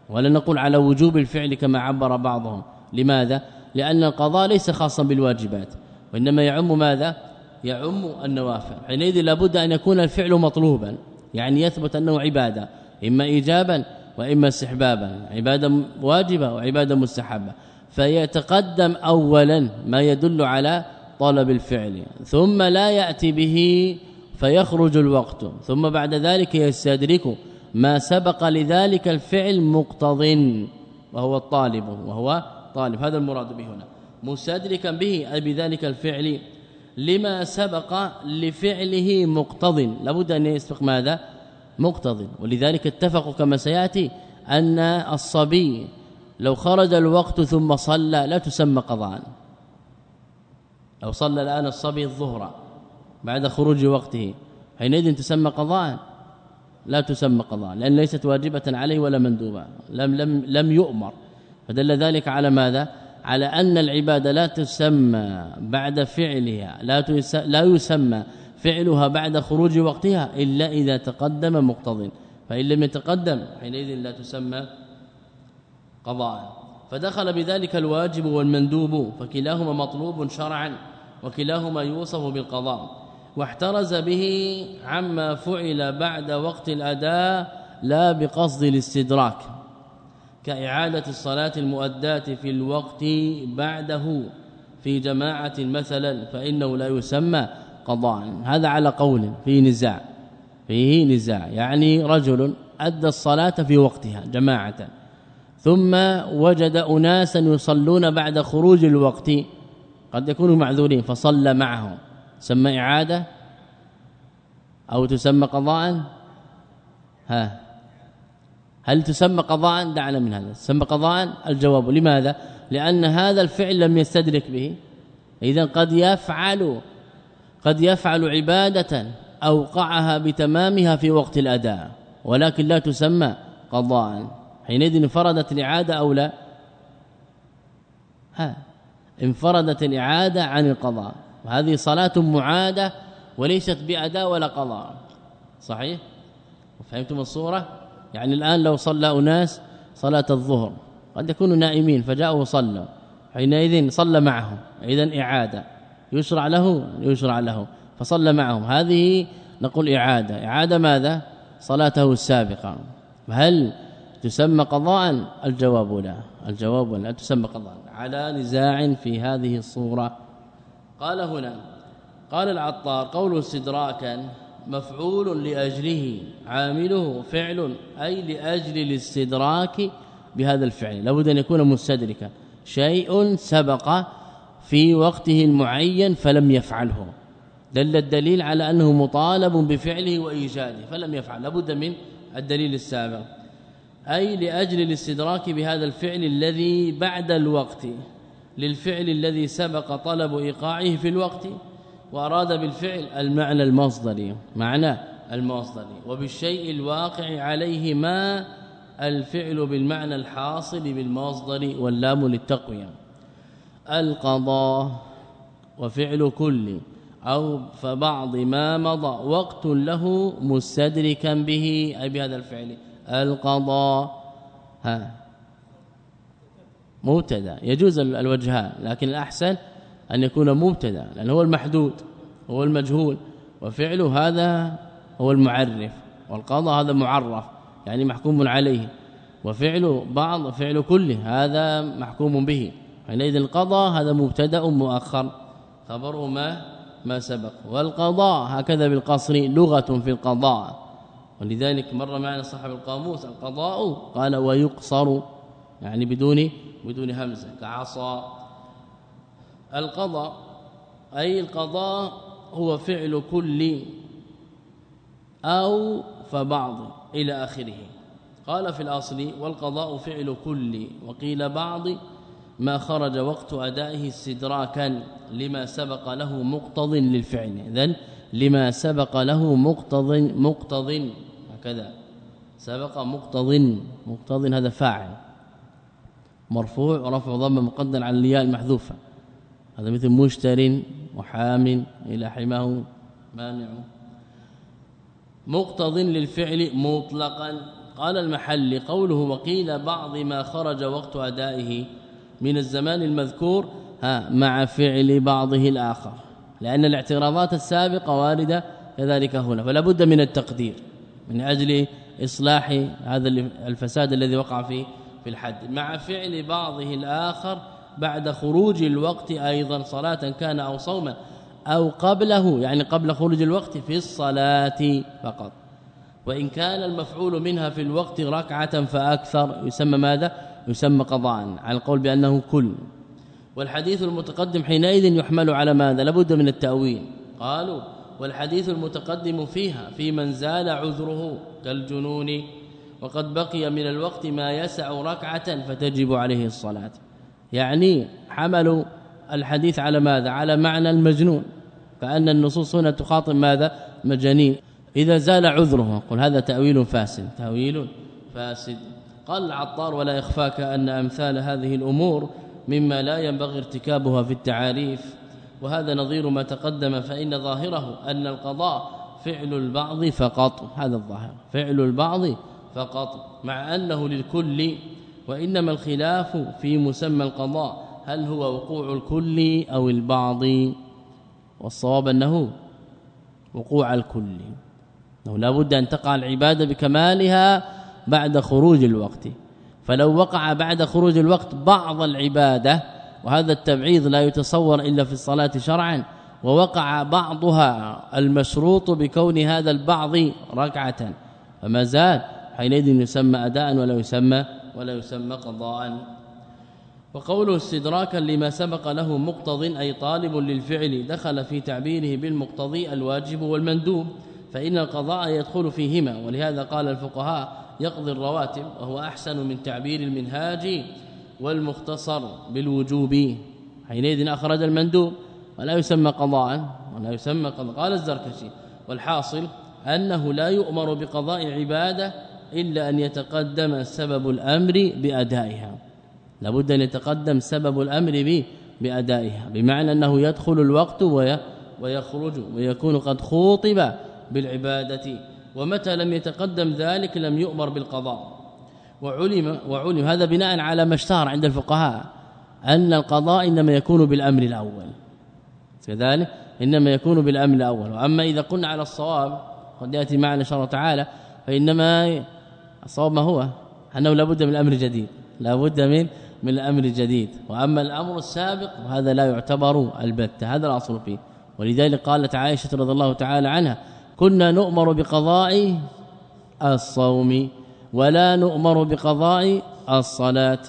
ولا نقول على وجوب الفعل كما عبر بعضهم. لماذا؟ لأن القضاء ليس خاصا بالواجبات وإنما يعم ماذا؟ يعم النوافل. حينئذ لابد أن يكون الفعل مطلوبا يعني يثبت أنه عبادة إما ايجابا وإما استحبابا عبادة واجبة وعبادة مستحبة. فيتقدم اولا ما يدل على طلب الفعل ثم لا يأتي به فيخرج الوقت. ثم بعد ذلك يستدرك ما سبق لذلك الفعل مقتض وهو الطالب وهو طالب. هذا المراد به هنا. مستدركا به أي بذلك الفعل لما سبق لفعله مقتض. لابد أن يسبق ماذا؟ مقتض. ولذلك اتفقوا كما سيأتي أن الصبي لو خرج الوقت ثم صلى لا تسمى قضاء. لو صلى الآن الصبي الظهر بعد خروج وقته. حينئذ تسمى قضاء لا تسمى قضاء لأن ليست واجبة عليه ولا مندوبة لم لم لم يؤمر. فدل ذلك على ماذا؟ على أن العباده لا تسمى بعد فعلها لا لا يسمى فعلها بعد خروج وقتها إلا إذا تقدم مقتض. فإن لم يتقدم حينئذ لا تسمى قضاء. فدخل بذلك الواجب والمندوب فكلاهما مطلوب شرعا وكلاهما يوصف بالقضاء. واحترز به عما فعل بعد وقت الأداء لا بقصد الاستدراك كإعادة الصلاة المؤداة في الوقت بعده في جماعة مثلا فإنه لا يسمى قضاء. هذا على قول في نزاع فيه نزاع. يعني رجل أدى الصلاة في وقتها جماعة ثم وجد أناسا يصلون بعد خروج الوقت قد يكونوا معذورين فصلى معهم. سمى إعادة أو تسمى قضاء؟ ها. هل تسمى قضاء؟ دعنا من هذا. تسمى قضاء؟ الجواب. لماذا؟ لأن هذا الفعل لم يستدرك به. اذا قد يفعل قد يفعل عبادة أوقعها بتمامها في وقت الأداء ولكن لا تسمى قضاء. حينئذ انفردت الإعادة أو لا؟ ها. انفردت الإعادة عن القضاء. وهذه صلاة معادة وليست باداء ولا قضاء. صحيح؟ فهمتم الصورة؟ يعني الآن لو صلى أناس صلاة الظهر قد يكونوا نائمين فجاءوا وصلوا حينئذ صلى معهم إذا إعادة. يشرع له؟ يشرع له فصلى معهم. هذه نقول إعادة. إعادة ماذا؟ صلاته السابقة. هل تسمى قضاء؟ الجواب لا. الجواب لا تسمى قضاء. على نزاع في هذه الصورة. قال هنا قال العطار قول استدراكا مفعول لأجله عامله فعل أي لأجل الاستدراك بهذا الفعل. لابد أن يكون مستدركا. شيء سبق في وقته المعين فلم يفعله. دل الدليل على أنه مطالب بفعله وإيجاده فلم يفعل. لابد من الدليل السابق. أي لأجل الاستدراك بهذا الفعل الذي بعد الوقت. للفعل الذي سبق طلب إيقاعه في الوقت وأراد بالفعل المعنى المصدري معنى المصدري وبالشيء الواقع عليه ما الفعل بالمعنى الحاصل بالمصدر واللام للتقوية. القضاء وفعل كل أو فبعض ما مضى وقت له مستدركا به أي بهذا الفعل. القضاء ها. مبتدأ. يجوز الوجهان لكن الأحسن أن يكون مبتدأ لأنه هو المحدود هو المجهول. وفعله هذا هو المعرف والقضاء هذا معرف يعني محكوم عليه. وفعل بعض فعل كله هذا محكوم به. حينئذ القضاء هذا مبتدأ مؤخر. خبره ما ما سبق. والقضاء هكذا بالقصر لغة في القضاء. ولذلك مر معنا صاحب القاموس القضاء قال ويقصر يعني بدون بدون همزة كعصا. القضاء أي القضاء هو فعل كل أو فبعض إلى آخره. قال في الأصل والقضاء فعل كل وقيل بعض ما خرج وقت أدائه استدراكا لما سبق له مقتض للفعل. اذا لما سبق له مقتض مقتض هكذا. سبق مقتض مقتض هذا فاعل. مرفوع ورفع ضم مقدر على الياء المحذوفة. هذا مثل مشتر وحام إلى حماه مانع. مقتض للفعل مطلقا. قال المحل قوله وقيل بعض ما خرج وقت أدائه من الزمان المذكور ها مع فعل بعضه الآخر. لأن الاعتراضات السابقة واردة كذلك هنا فلا بد من التقدير من أجل إصلاح هذا الفساد الذي وقع فيه. في الحد. مع فعل بعضه الآخر بعد خروج الوقت أيضا صلاة كان أو صوما أو قبله يعني قبل خروج الوقت في الصلاة فقط. وإن كان المفعول منها في الوقت ركعة فأكثر يسمى ماذا؟ يسمى قضاء على القول بأنه كل. والحديث المتقدم حينئذ يحمل على ماذا؟ لابد من التأويل. قالوا والحديث المتقدم فيها في من زال عذره كالجنون وقد بقي من الوقت ما يسع ركعة فتجب عليه الصلاة. يعني حملوا الحديث على ماذا؟ على معنى المجنون. كأن النصوص هنا تخاطب ماذا؟ مجانين. إذا زال عذره. قل هذا تأويل فاسد. تأويل فاسد. قال العطار ولا يخفاك أن أمثال هذه الأمور مما لا ينبغي ارتكابها في التعاريف. وهذا نظير ما تقدم فإن ظاهره أن القضاء فعل البعض فقط. هذا الظاهر. فعل البعض فقط مع أنه للكل وإنما الخلاف في مسمى القضاء هل هو وقوع الكل أو البعض؟ والصواب أنه وقوع الكل. لا بد أن تقع العبادة بكمالها بعد خروج الوقت. فلو وقع بعد خروج الوقت بعض العبادة وهذا التبعيض لا يتصور إلا في الصلاة شرعا ووقع بعضها المشروط بكون هذا البعض ركعة فما زال حينئذ يسمى أداء ولا يسمى ولا يسمى قضاء. وقوله استدراكا لما سبق له مقتض أي طالب للفعل دخل في تعبيره بالمقتضي الواجب والمندوب فإن القضاء يدخل فيهما. ولهذا قال الفقهاء يقضي الرواتب وهو أحسن من تعبير المنهاج والمختصر بالوجوب. حينئذ أخرج المندوب ولا يسمى قضاء ولا يسمى قضاء. قال الزركشي والحاصل أنه لا يؤمر بقضاء عباده إلا أن يتقدم سبب الأمر بأدائها. لابد أن يتقدم سبب الأمر بأدائها. بمعنى أنه يدخل الوقت ويخرج ويكون قد خوطب بالعبادة. ومتى لم يتقدم ذلك لم يؤمر بالقضاء. وعلم وعلم. هذا بناء على ما اشتهر عند الفقهاء أن القضاء إنما يكون بالأمر الأول. كذلك إنما يكون بالأمر الأول. وأما إذا قلنا على الصواب قد يأتي معنا إن شاء الله تعالى فإنما الصواب ما هو أنه لابد من أمر جديد لابد من من الأمر الجديد. وأما الأمر السابق وهذا لا يعتبر البتة هذا الأصل فيه. ولذلك قالت عائشة رضي الله تعالى عنها كنا نؤمر بقضاء الصوم ولا نؤمر بقضاء الصلاة.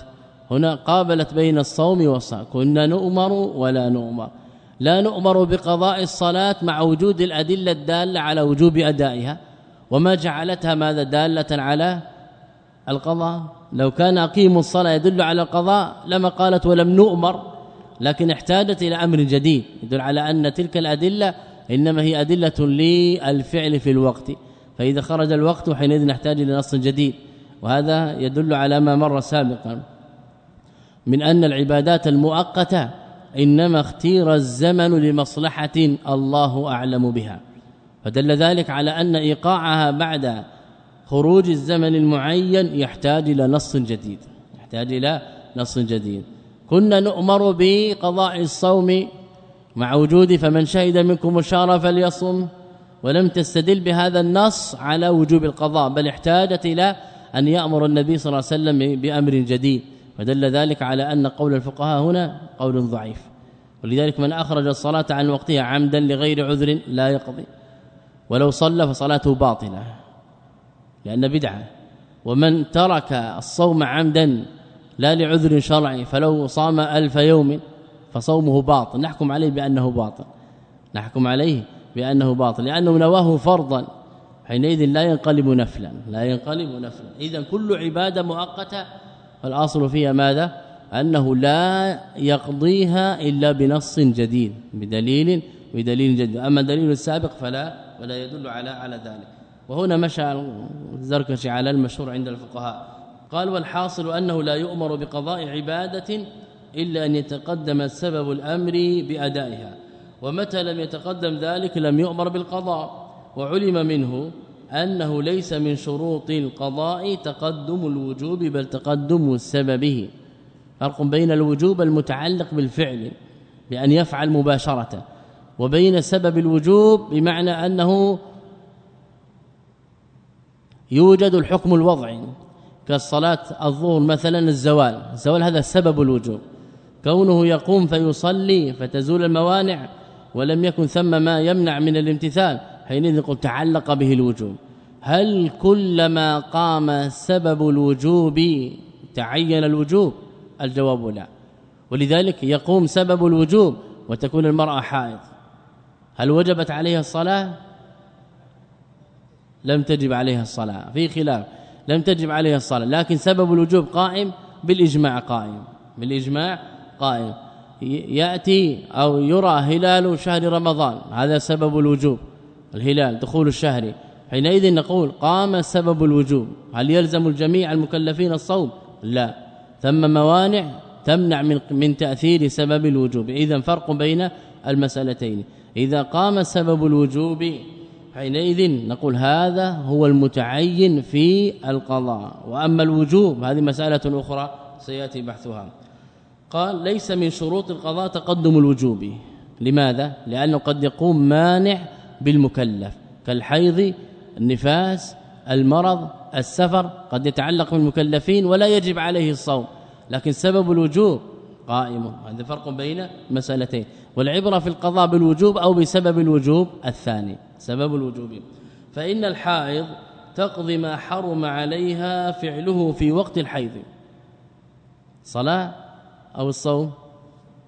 هنا قابلت بين الصوم والصلاة. كنا نؤمر ولا نؤمر. لا نؤمر بقضاء الصلاة مع وجود الأدلة الدالة على وجوب أدائها. وما جعلتها ماذا دالة على القضاء؟ لو كان اقيم الصلاة يدل على القضاء لما قالت ولم نؤمر لكن احتاجت إلى أمر جديد يدل على أن تلك الأدلة إنما هي أدلة للفعل في الوقت. فإذا خرج الوقت حينئذ نحتاج إلى نص جديد وهذا يدل على ما مر سابقا من أن العبادات المؤقتة إنما اختير الزمن لمصلحة الله أعلم بها. فدل ذلك على أن إيقاعها بعد خروج الزمن المعين يحتاج إلى نص جديد يحتاج إلى نص جديد. كنا نؤمر بقضاء الصوم مع وجود فمن شهد منكم الشهر فليصم ولم تستدل بهذا النص على وجوب القضاء بل احتاجت إلى أن يأمر النبي صلى الله عليه وسلم بأمر جديد. فدل ذلك على أن قول الفقهاء هنا قول ضعيف. ولذلك من أخرج الصلاة عن وقتها عمدا لغير عذر لا يقضي. ولو صلى فصلاته باطلة لأن بدعة. ومن ترك الصوم عمدا لا لعذر شرعي فلو صام ألف يوم فصومه باطل. نحكم عليه بأنه باطل. نحكم عليه بأنه باطل لأنه نواه فرضا. حينئذ لا ينقلب نفلا لا ينقلب نفلا. اذا كل عبادة مؤقتة فالأصل فيها ماذا؟ أنه لا يقضيها إلا بنص جديد بدليل بدليل جديد. أما الدليل السابق فلا ولا يدل على على ذلك. وهنا مشى الزركشي على المشهور عند الفقهاء. قال والحاصل أنه لا يؤمر بقضاء عبادة إلا أن يتقدم السبب الأمر بأدائها. ومتى لم يتقدم ذلك لم يؤمر بالقضاء. وعلم منه أنه ليس من شروط القضاء تقدم الوجوب بل تقدم سببه. فرق بين الوجوب المتعلق بالفعل بأن يفعل مباشرة وبين سبب الوجوب بمعنى أنه يوجد الحكم الوضعي كالصلاة الظهر مثلا الزوال. الزوال هذا سبب الوجوب. كونه يقوم فيصلي فتزول الموانع ولم يكن ثم ما يمنع من الامتثال حينئذ قل تعلق به الوجوب. هل كلما قام سبب الوجوب تعين الوجوب؟ الجواب لا. ولذلك يقوم سبب الوجوب وتكون المرأة حائض. هل وجبت عليها الصلاة؟ لم تجب عليها الصلاة. في خلاف. لم تجب عليها الصلاة. لكن سبب الوجوب قائم بالإجماع قائم. بالإجماع قائم. يأتي أو يرى هلال شهر رمضان. هذا سبب الوجوب. الهلال دخول الشهر. حينئذ نقول قام سبب الوجوب. هل يلزم الجميع المكلفين الصوم؟ لا. ثم موانع تمنع من من تأثير سبب الوجوب. اذا فرق بين المسألتين. إذا قام سبب الوجوب حينئذ نقول هذا هو المتعين في القضاء. وأما الوجوب هذه مسألة أخرى سيأتي بحثها. قال ليس من شروط القضاء تقدم الوجوب. لماذا؟ لأنه قد يقوم مانع بالمكلف. كالحيض النفاس المرض السفر قد يتعلق بالمكلفين ولا يجب عليه الصوم. لكن سبب الوجوب قائم. هذا فرق بين مسألتين. والعبرة في القضاء بالوجوب أو بسبب الوجوب الثاني سبب الوجوب. فإن الحائض تقضي ما حرم عليها فعله في وقت الحيض. صلاة أو الصوم؟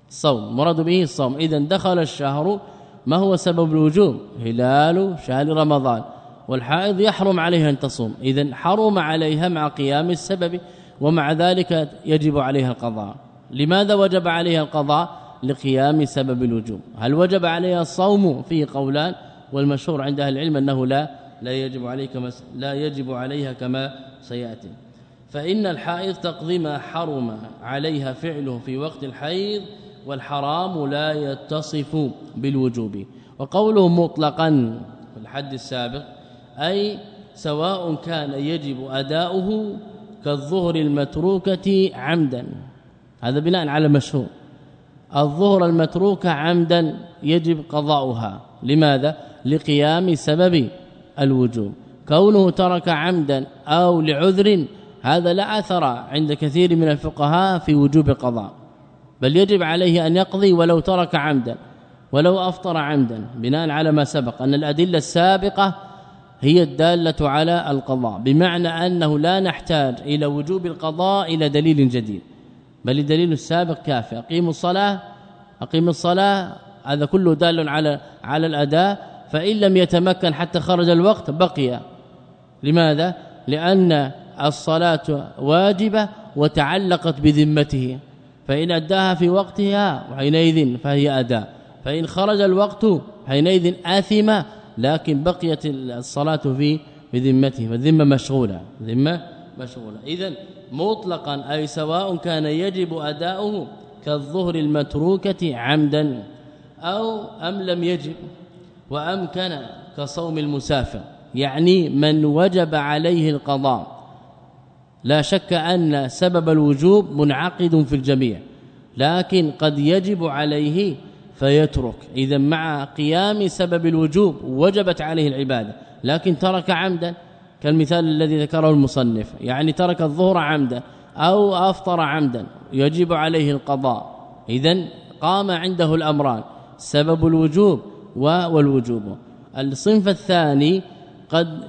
الصوم مراد به الصوم. إذا دخل الشهر ما هو سبب الوجوب؟ هلال شهر رمضان. والحائض يحرم عليها أن تصوم. إذا حرم عليها مع قيام السبب ومع ذلك يجب عليها القضاء. لماذا وجب عليها القضاء؟ لقيام سبب الوجوب. هل وجب عليها الصوم؟ فيه قولان والمشهور عند أهل العلم أنه لا لا يجب عليه كما لا يجب عليها كما سيأتي. فإن الحائض تقضي ما حرم عليها فعله في وقت الحيض والحرام لا يتصف بالوجوب. وقوله مطلقا في الحد السابق أي سواء كان يجب أداؤه كالظهر المتروكة عمدا. هذا بناء على مشهور. الظهر المتروكه عمدا يجب قضاؤها. لماذا؟ لقيام سبب الوجوب. كونه ترك عمدا أو لعذر هذا لا أثر عند كثير من الفقهاء في وجوب القضاء بل يجب عليه أن يقضي ولو ترك عمدا ولو أفطر عمدا بناء على ما سبق. أن الأدلة السابقة هي الدالة على القضاء بمعنى أنه لا نحتاج إلى وجوب القضاء إلى دليل جديد. بل الدليل السابق كافي. أقيموا الصلاة اقيم الصلاة هذا كله دال على على الأداء. فإن لم يتمكن حتى خرج الوقت بقي. لماذا؟ لأن الصلاة واجبة وتعلقت بذمته. فإن أداها في وقتها وحينئذ فهي أداء. فإن خرج الوقت حينئذ آثم لكن بقيت الصلاة في بذمته فالذمة مشغولة ذمة مشغولة. اذا مطلقا أي سواء كان يجب أداؤه كالظهر المتروكة عمدا أو أم لم يجب وامكن كصوم المسافر. يعني من وجب عليه القضاء. لا شك أن سبب الوجوب منعقد في الجميع لكن قد يجب عليه فيترك. اذا مع قيام سبب الوجوب وجبت عليه العبادة لكن ترك عمدا كالمثال الذي ذكره المصنف يعني ترك الظهر عمدا أو أفطر عمدا يجب عليه القضاء. اذا قام عنده الأمران سبب الوجوب والوجوب. الصنف الثاني قد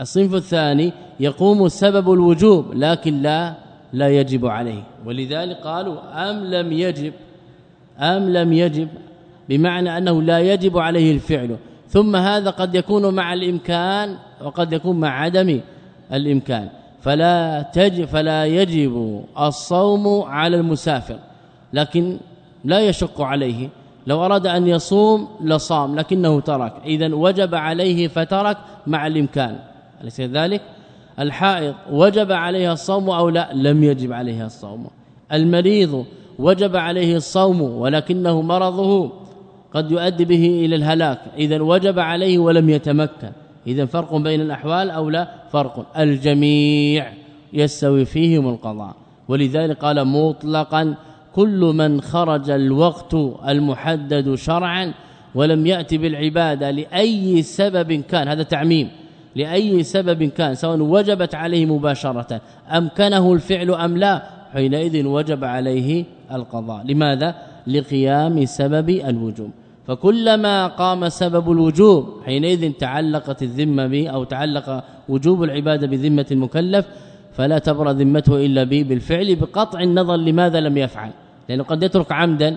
الصنف الثاني يقوم سبب الوجوب لكن لا لا يجب عليه. ولذلك قالوا أم لم يجب أم لم يجب بمعنى أنه لا يجب عليه الفعل. ثم هذا قد يكون مع الإمكان وقد يكون مع عدم الإمكان. فلا تجب فلا يجب الصوم على المسافر لكن لا يشق عليه. لو أراد أن يصوم لصام لكنه ترك. اذا وجب عليه فترك مع الإمكان. أليس كذلك؟ الحائض وجب عليها الصوم أو لا؟ لم يجب عليها الصوم. المريض وجب عليه الصوم ولكنه مرضه. قد يؤدي به إلى الهلاك. اذا وجب عليه ولم يتمكن. اذا فرق بين الأحوال أو لا؟ فرق. الجميع يستوي فيهم القضاء. ولذلك قال مطلقا كل من خرج الوقت المحدد شرعا ولم ياتي بالعبادة لأي سبب كان هذا تعميم لأي سبب كان سواء وجبت عليه مباشرة أمكنه الفعل أم لا حينئذ وجب عليه القضاء. لماذا؟ لقيام سبب الوجوب. فكلما قام سبب الوجوب حينئذ تعلقت الذمة به أو تعلق وجوب العبادة بذمة المكلف فلا تبرى ذمته إلا به بالفعل بقطع النظر لماذا لم يفعل. لأنه قد يترك عمدا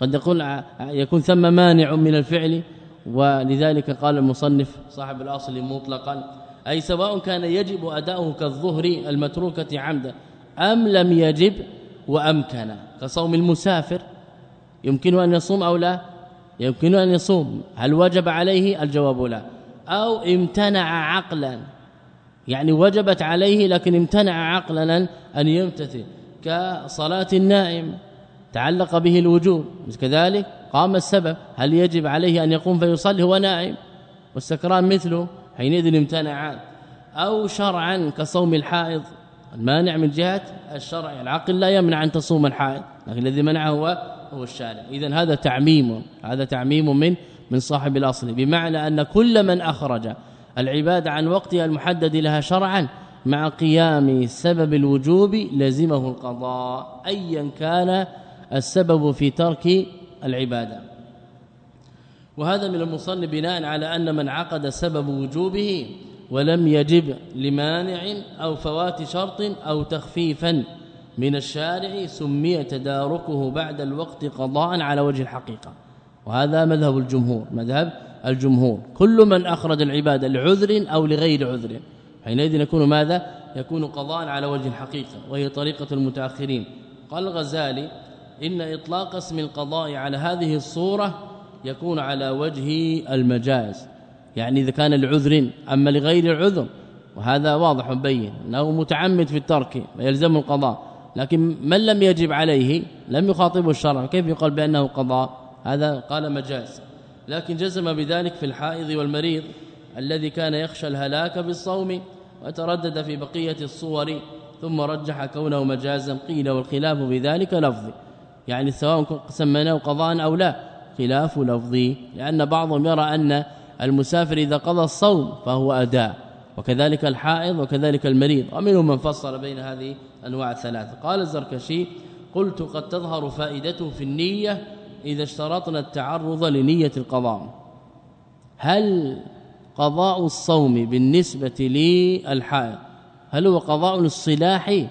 قد يكون يكون ثم مانع من الفعل ولذلك قال المصنف صاحب الأصل مطلقا أي سواء كان يجب أداؤه كالظهر المتروكة عمدا أم لم يجب وأمكن كصوم المسافر يمكن أن يصوم أو لا؟ يمكن أن يصوم. هل وجب عليه؟ الجواب لا. أو امتنع عقلا. يعني وجبت عليه لكن امتنع عقلا أن يمتثل. كصلاة النائم. تعلق به الوجوب. كذلك قام السبب. هل يجب عليه أن يقوم فيصلي هو نائم؟ والسكران مثله. حينئذ امتنع أو شرعا كصوم الحائض. المانع من جهة الشرع. العقل لا يمنع أن تصوم الحائض. لكن الذي منعه هو هو الشارع. اذا هذا تعميم هذا تعميم من من صاحب الأصل. بمعنى أن كل من أخرج العباده عن وقتها المحدد لها شرعا مع قيام سبب الوجوب لزمه القضاء ايا كان السبب في ترك العبادة. وهذا من المصنف بناء على أن من عقد سبب وجوبه ولم يجب لمانع أو فوات شرط أو تخفيفا من الشارع سمي تداركه بعد الوقت قضاء على وجه الحقيقة. وهذا مذهب الجمهور مذهب الجمهور. كل من أخرج العبادة لعذر أو لغير عذر. حينئذ يكون ماذا؟ يكون قضاء على وجه الحقيقة وهي طريقة المتأخرين. قال الغزالي إن إطلاق اسم القضاء على هذه الصورة يكون على وجه المجاز. يعني إذا كان لعذر أما لغير العذر وهذا واضح مبين إنه متعمد في الترك ويلزم القضاء. لكن من لم يجب عليه لم يخاطبه الشرع كيف يقال بأنه قضاء هذا قال مجاز. لكن جزم بذلك في الحائض والمريض الذي كان يخشى الهلاك بالصوم وتردد في بقية الصور ثم رجح كونه مجازا قيل والخلاف بذلك لفظي. يعني سواء سميناه قضاء أو لا خلاف لفظي لأن بعضهم يرى أن المسافر إذا قضى الصوم فهو أداء. وكذلك الحائض وكذلك المريض. ومنهم من فصل بين هذه أنواع الثلاثة. قال الزركشي قلت قد تظهر فائدته في النية إذا اشترطنا التعرض لنية القضاء. هل قضاء الصوم بالنسبة للحائض هل هو قضاء الصلاح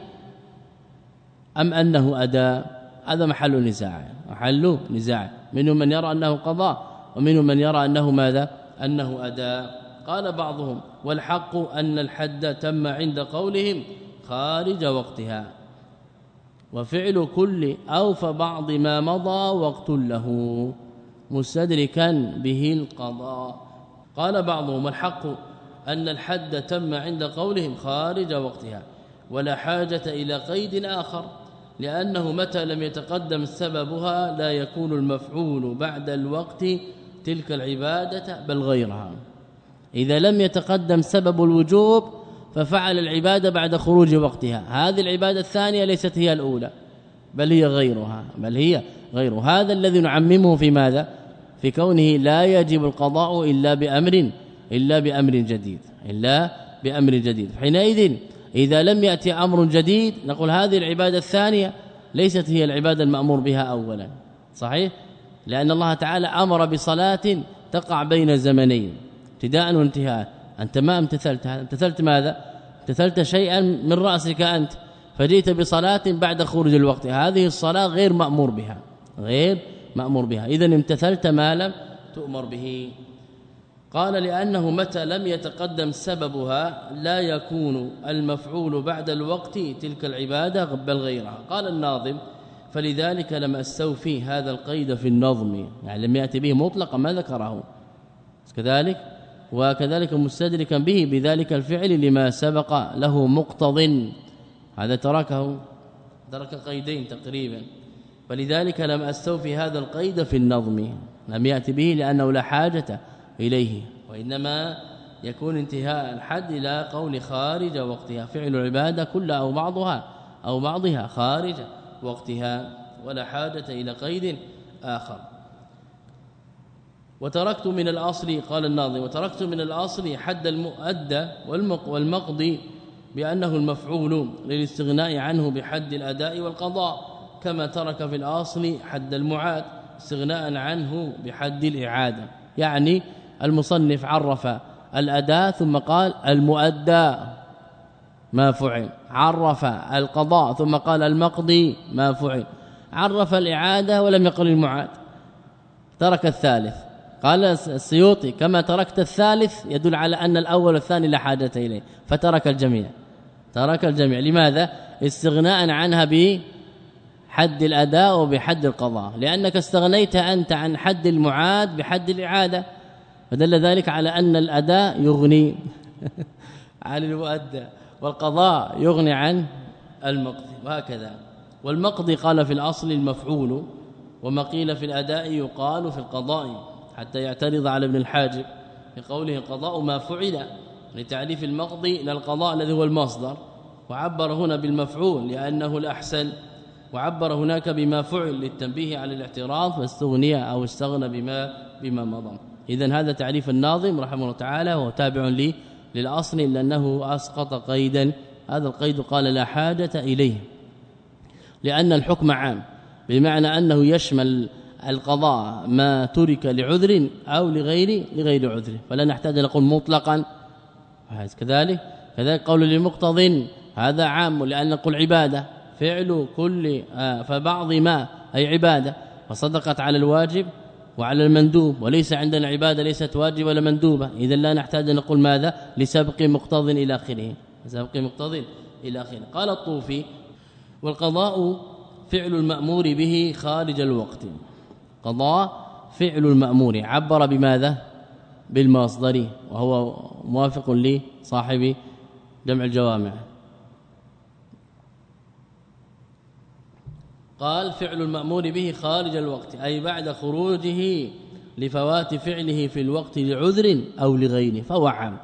أم أنه أداء؟ هذا محل نزاع محل نزاع. منهم من يرى أنه قضاء ومنهم من يرى أنه ماذا؟ أنه أداء. قال بعضهم والحق أن الحد تم عند قولهم خارج وقتها. وفعل كل أو فبعض ما مضى وقت له مستدركا به القضاء. قال بعضهم الحق أن الحد تم عند قولهم خارج وقتها. ولا حاجة إلى قيد آخر لأنه متى لم يتقدم سببها لا يكون المفعول بعد الوقت تلك العبادة بل غيرها. إذا لم يتقدم سبب الوجوب ففعل العبادة بعد خروج وقتها. هذه العبادة الثانية ليست هي الأولى بل هي غيرها بل هي غير. هذا الذي نعممه في ماذا؟ في كونه لا يجب القضاء إلا بأمر إلا بأمر جديد إلا بأمر جديد. حينئذ إذا لم يأتي أمر جديد نقول هذه العبادة الثانية ليست هي العبادة المأمور بها اولا. صحيح؟ لأن الله تعالى أمر بصلاة تقع بين زمنين. ابتداء وانتهاء. أنت ما امتثلت. امتثلت ماذا؟ امتثلت شيئا من رأسك أنت فجئت بصلاة بعد خروج الوقت. هذه الصلاة غير مأمور بها غير مأمور بها. إذا امتثلت ما لم تؤمر به. قال لأنه متى لم يتقدم سببها لا يكون المفعول بعد الوقت تلك العبادة بل غيرها. قال الناظم فلذلك لم استوفي هذا القيد في النظم. يعني لم يأتي به مطلقا ما ذكره. كذلك وكذلك مستدركا به بذلك الفعل لما سبق له مقتض. هذا تركه ترك قيدين تقريبا. فلذلك لم أستوفي هذا القيد في النظم. لم يأتي به لأنه لا حاجة إليه. وإنما يكون انتهاء الحد إلى قول خارج وقتها. فعل العبادة كلها أو بعضها أو بعضها خارج وقتها. ولا حاجة إلى قيد آخر. وتركت من الأصل قال الناظم وتركت من الأصل حد المؤدى والمقضي بأنه المفعول للاستغناء عنه بحد الأداء والقضاء كما ترك في الأصل حد المعاد استغناء عنه بحد الإعادة. يعني المصنف عرف الأداء ثم قال المؤدى ما فعل عرف القضاء ثم قال المقضي ما فعل عرف الإعادة ولم يقل المعاد. ترك الثالث. قال السيوطي كما تركت الثالث يدل على أن الأول والثاني لا حاجة إليه. فترك الجميع. ترك الجميع. لماذا؟ استغناء عنها بحد الأداء وبحد القضاء. لأنك استغنيت أنت عن حد المعاد بحد الإعادة. فدل ذلك على أن الأداء يغني عن المؤدى والقضاء يغني عن المقضي. وهكذا. والمقضي قال في الأصل المفعول وما قيل في الأداء يقال في القضاء. حتى يعترض على ابن الحاجب في قوله القضاء ما فعل لتعريف المقضي إلى القضاء الذي هو المصدر. وعبر هنا بالمفعول لأنه الأحسن. وعبر هناك بما فعل للتنبيه على الاعتراض فاستغني أو استغنى بما بما مضى. اذا هذا تعريف الناظم رحمه الله تعالى وهو تابع لي للأصل الا انه أسقط قيدا. هذا القيد قال لا حاجة إليه. لأن الحكم عام بمعنى أنه يشمل القضاء ما ترك لعذر أو لغير لغير عذر. فلا نحتاج نقول مطلقا. كذلك. كذلك قول لمقتض. هذا عام لأن نقول عبادة. فعل كل آه، فبعض ما أي عبادة. فصدقت على الواجب وعلى المندوب. وليس عندنا عبادة ليست واجبة ولا مندوبة. اذا لا نحتاج ان نقول ماذا؟ لسبق مقتض إلى آخره. سبق مقتض إلى آخره. قال الطوفي والقضاء فعل المأمور به خارج الوقت. قضاء فعل المأمور. عبر بماذا؟ بالمصدر وهو موافق لصاحب جمع الجوامع. قال فعل المأمور به خارج الوقت أي بعد خروجه لفوات فعله في الوقت لعذر أو لغيره فهو عام.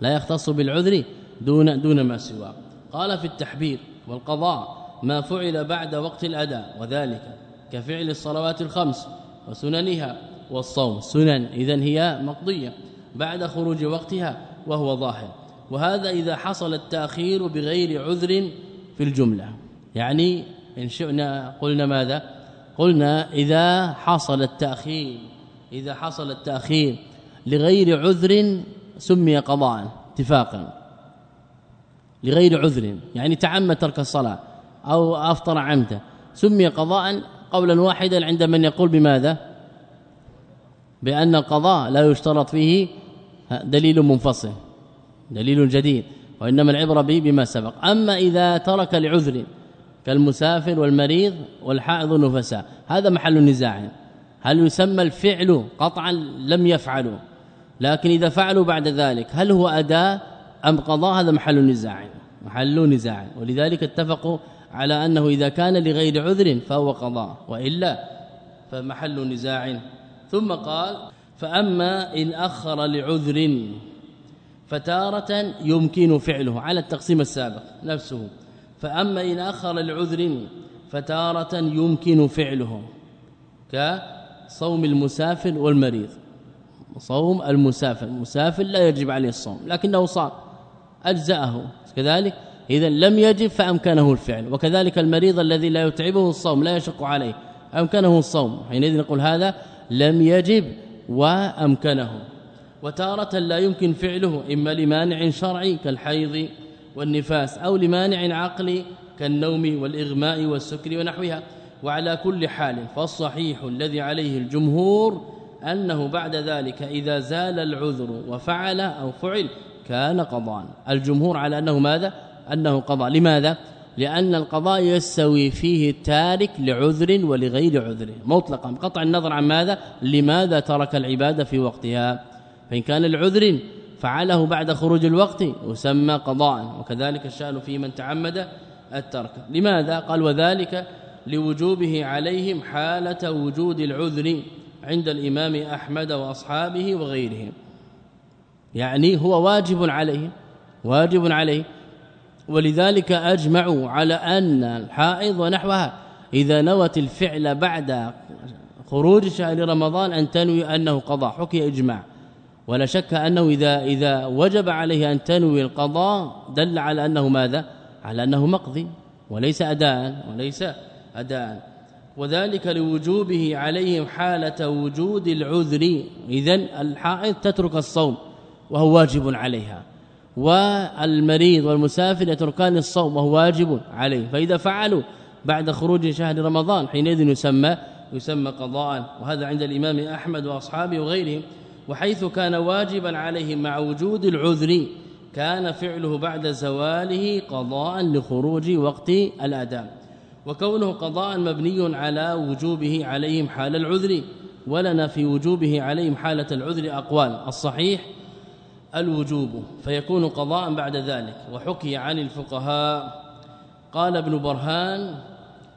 لا يختص بالعذر دون دون ما سواه. قال في التحبير والقضاء ما فعل بعد وقت الأداء وذلك كفعل الصلوات الخمس. وسننها والصوم. سنن اذا هي مقضية بعد خروج وقتها وهو ظاهر. وهذا إذا حصل التأخير بغير عذر في الجملة. يعني إن شئنا قلنا ماذا؟ قلنا إذا حصل التأخير إذا حصل التأخير لغير عذر سمي قضاء اتفاقا. لغير عذر يعني تعمد ترك الصلاة أو أفطر عمدا سمي قضاء قولا واحدا عند من يقول بماذا؟ بأن القضاء لا يشترط فيه دليل منفصل دليل جديد وإنما العبرة به بما سبق. أما إذا ترك لعذر كالمسافر والمريض والحائض والنفساء هذا محل النزاع هل يسمى الفعل قطعا؟ لم يفعلوا. لكن إذا فعلوا بعد ذلك هل هو اداء أم قضاء؟ هذا محل نزاع محل نزاع. ولذلك اتفقوا على أنه إذا كان لغير عذر فهو قضاء وإلا فمحل نزاع. ثم قال فأما إن أخر لعذر فتارة يمكن فعله على التقسيم السابق نفسه. فأما إن أخر لعذر فتارة يمكن فعله كصوم المسافر والمريض. صوم المسافر المسافر لا يجب عليه الصوم لكنه صام أجزأه. كذلك اذا لم يجب فأمكنه الفعل. وكذلك المريض الذي لا يتعبه الصوم لا يشق عليه أمكنه الصوم. حينئذ نقول هذا لم يجب وأمكنه. وتارة لا يمكن فعله إما لمانع شرعي كالحيض والنفاس أو لمانع عقلي كالنوم والإغماء والسكر ونحوها. وعلى كل حال فالصحيح الذي عليه الجمهور أنه بعد ذلك إذا زال العذر وفعل أو فعل كان قضاء. الجمهور على أنه ماذا؟ أنه قضاء لماذا؟ لأن القضاء يستوي فيه التارك لعذر ولغير عذر. مطلقا. بقطع النظر عن ماذا؟ لماذا ترك العبادة في وقتها؟ فإن كان العذر فعله بعد خروج الوقت يسمى قضاء. وكذلك الشأن في من تعمد الترك. لماذا؟ قال وذلك لوجوبه عليهم حالة وجود العذر عند الإمام أحمد وأصحابه وغيرهم. يعني هو واجب عليه واجب عليه ولذلك أجمعوا على أن الحائض ونحوها إذا نوت الفعل بعد خروج شهر رمضان أن تنوي أنه قضاء. حكي إجماع. ولا شك أنه إذا إذا وجب عليه أن تنوي القضاء دل على أنه ماذا؟ على أنه مقضي وليس أداء وليس أداء. وذلك لوجوبه عليهم حالة وجود العذر. اذا الحائض تترك الصوم وهو واجب عليها. والمريض والمسافر يتركان الصوم وهو واجب عليه. فإذا فعلوا بعد خروج شهر رمضان حينئذ يسمى يسمى قضاء. وهذا عند الإمام أحمد وأصحابه وغيرهم. وحيث كان واجبا عليهم مع وجود العذر كان فعله بعد زواله قضاء لخروج وقت الاداء وكونه قضاء مبني على وجوبه عليهم حال العذر ولنا في وجوبه عليهم حالة العذر أقوال. الصحيح الوجوب فيكون قضاء بعد ذلك. وحكي عن الفقهاء. قال ابن برهان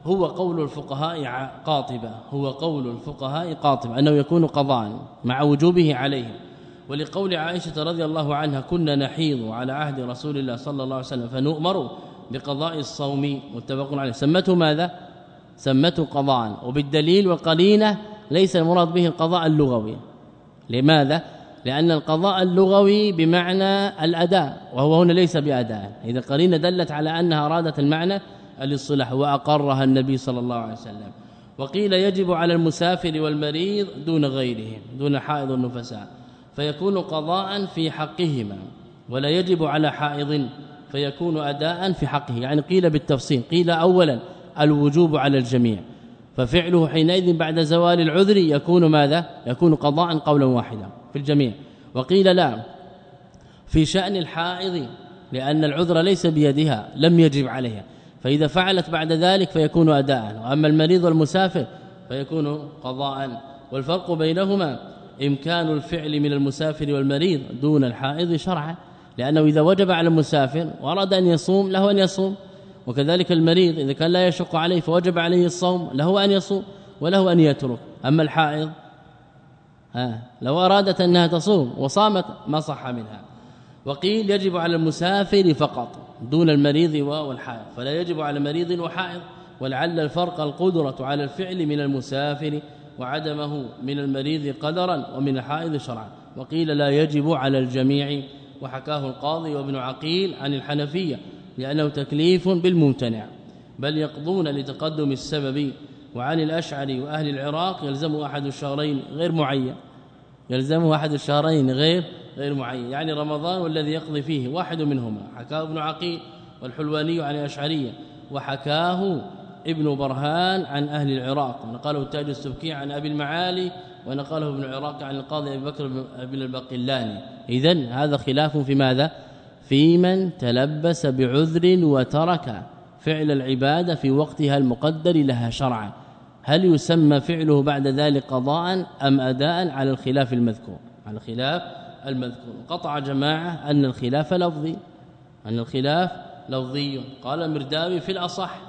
هو قول الفقهاء قاطبة. هو قول الفقهاء قاطبة أنه يكون قضاء مع وجوبه عليهم. ولقول عائشة رضي الله عنها كنا نحيض على عهد رسول الله صلى الله عليه وسلم فنؤمر بقضاء الصوم. متفق عليه. سمته ماذا؟ سمته قضاء. وبالدليل والقرينه ليس المراد به القضاء اللغوي. لماذا؟ لأن القضاء اللغوي بمعنى الأداء وهو هنا ليس بأداء. إذا قرينة دلت على أنها أرادت المعنى الاصطلاح وأقرها النبي صلى الله عليه وسلم. وقيل يجب على المسافر والمريض دون غيرهم دون حائض النفساء فيكون قضاء في حقهما ولا يجب على حائض فيكون اداء في حقه. يعني قيل بالتفصيل قيل اولا الوجوب على الجميع. ففعله حينئذ بعد زوال العذر يكون ماذا؟ يكون قضاء قولا واحدا. في الجميع. وقيل لا في شأن الحائض لأن العذر ليس بيدها لم يجب عليها. فإذا فعلت بعد ذلك فيكون اداء. وأما المريض والمسافر فيكون قضاء. والفرق بينهما إمكان الفعل من المسافر والمريض دون الحائض شرعا. لأنه إذا وجب على المسافر وأراد أن يصوم له أن يصوم. وكذلك المريض إذا كان لا يشق عليه فوجب عليه الصوم له أن يصوم وله أن يترك. أما الحائض لو أرادت أنها تصوم وصامت ما صح منها. وقيل يجب على المسافر فقط دون المريض والحائض. فلا يجب على مريض وحائض ولعل الفرق القدرة على الفعل من المسافر وعدمه من المريض قدرا ومن الحائض شرعا. وقيل لا يجب على الجميع وحكاه القاضي وابن عقيل عن الحنفية لأنه تكليف بالممتنع بل يقضون لتقدم السبب وعن الأشعري وأهل العراق يلزم أحد الشهرين غير معين. يلزم أحد الشهرين غير غير معين. يعني رمضان والذي يقضي فيه واحد منهما. حكاه ابن عقيل والحلواني عن الأشعرية. وحكاه ابن برهان عن أهل العراق. ونقله التاج السبكي عن أبي المعالي ونقله ابن العراق عن القاضي أبي بكر بن البقلاني. اذا هذا خلاف في ماذا؟ في من تلبس بعذر وترك فعل العبادة في وقتها المقدر لها شرعا. هل يسمى فعله بعد ذلك قضاء أم اداء على الخلاف المذكور؟ على الخلاف المذكور. قطع جماعة أن الخلاف لفظي أن الخلاف لفظي. قال المرداوي في الأصح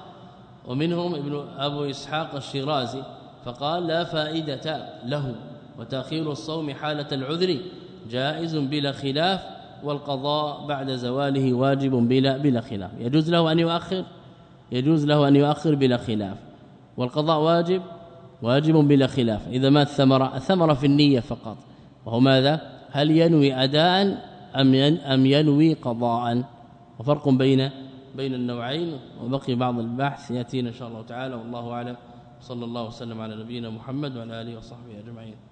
ومنهم ابن أبو إسحاق الشيرازي فقال لا فائدة له وتأخير الصوم حالة العذر جائز بلا خلاف والقضاء بعد زواله واجب بلا بلا خلاف. يجوز له أن يؤخر؟ يجوز له أن يؤخر بلا خلاف. والقضاء واجب واجب بلا خلاف. إذا ما الثمرة الثمرة في النية فقط. وهو ماذا؟ هل ينوي اداء أم أم ينوي قضاء؟ وفرق بين بين النوعين. وبقي بعض البحث يأتينا إن شاء الله تعالى. والله أعلم. صلى الله وسلم على نبينا محمد وعلى آله وصحبه أجمعين.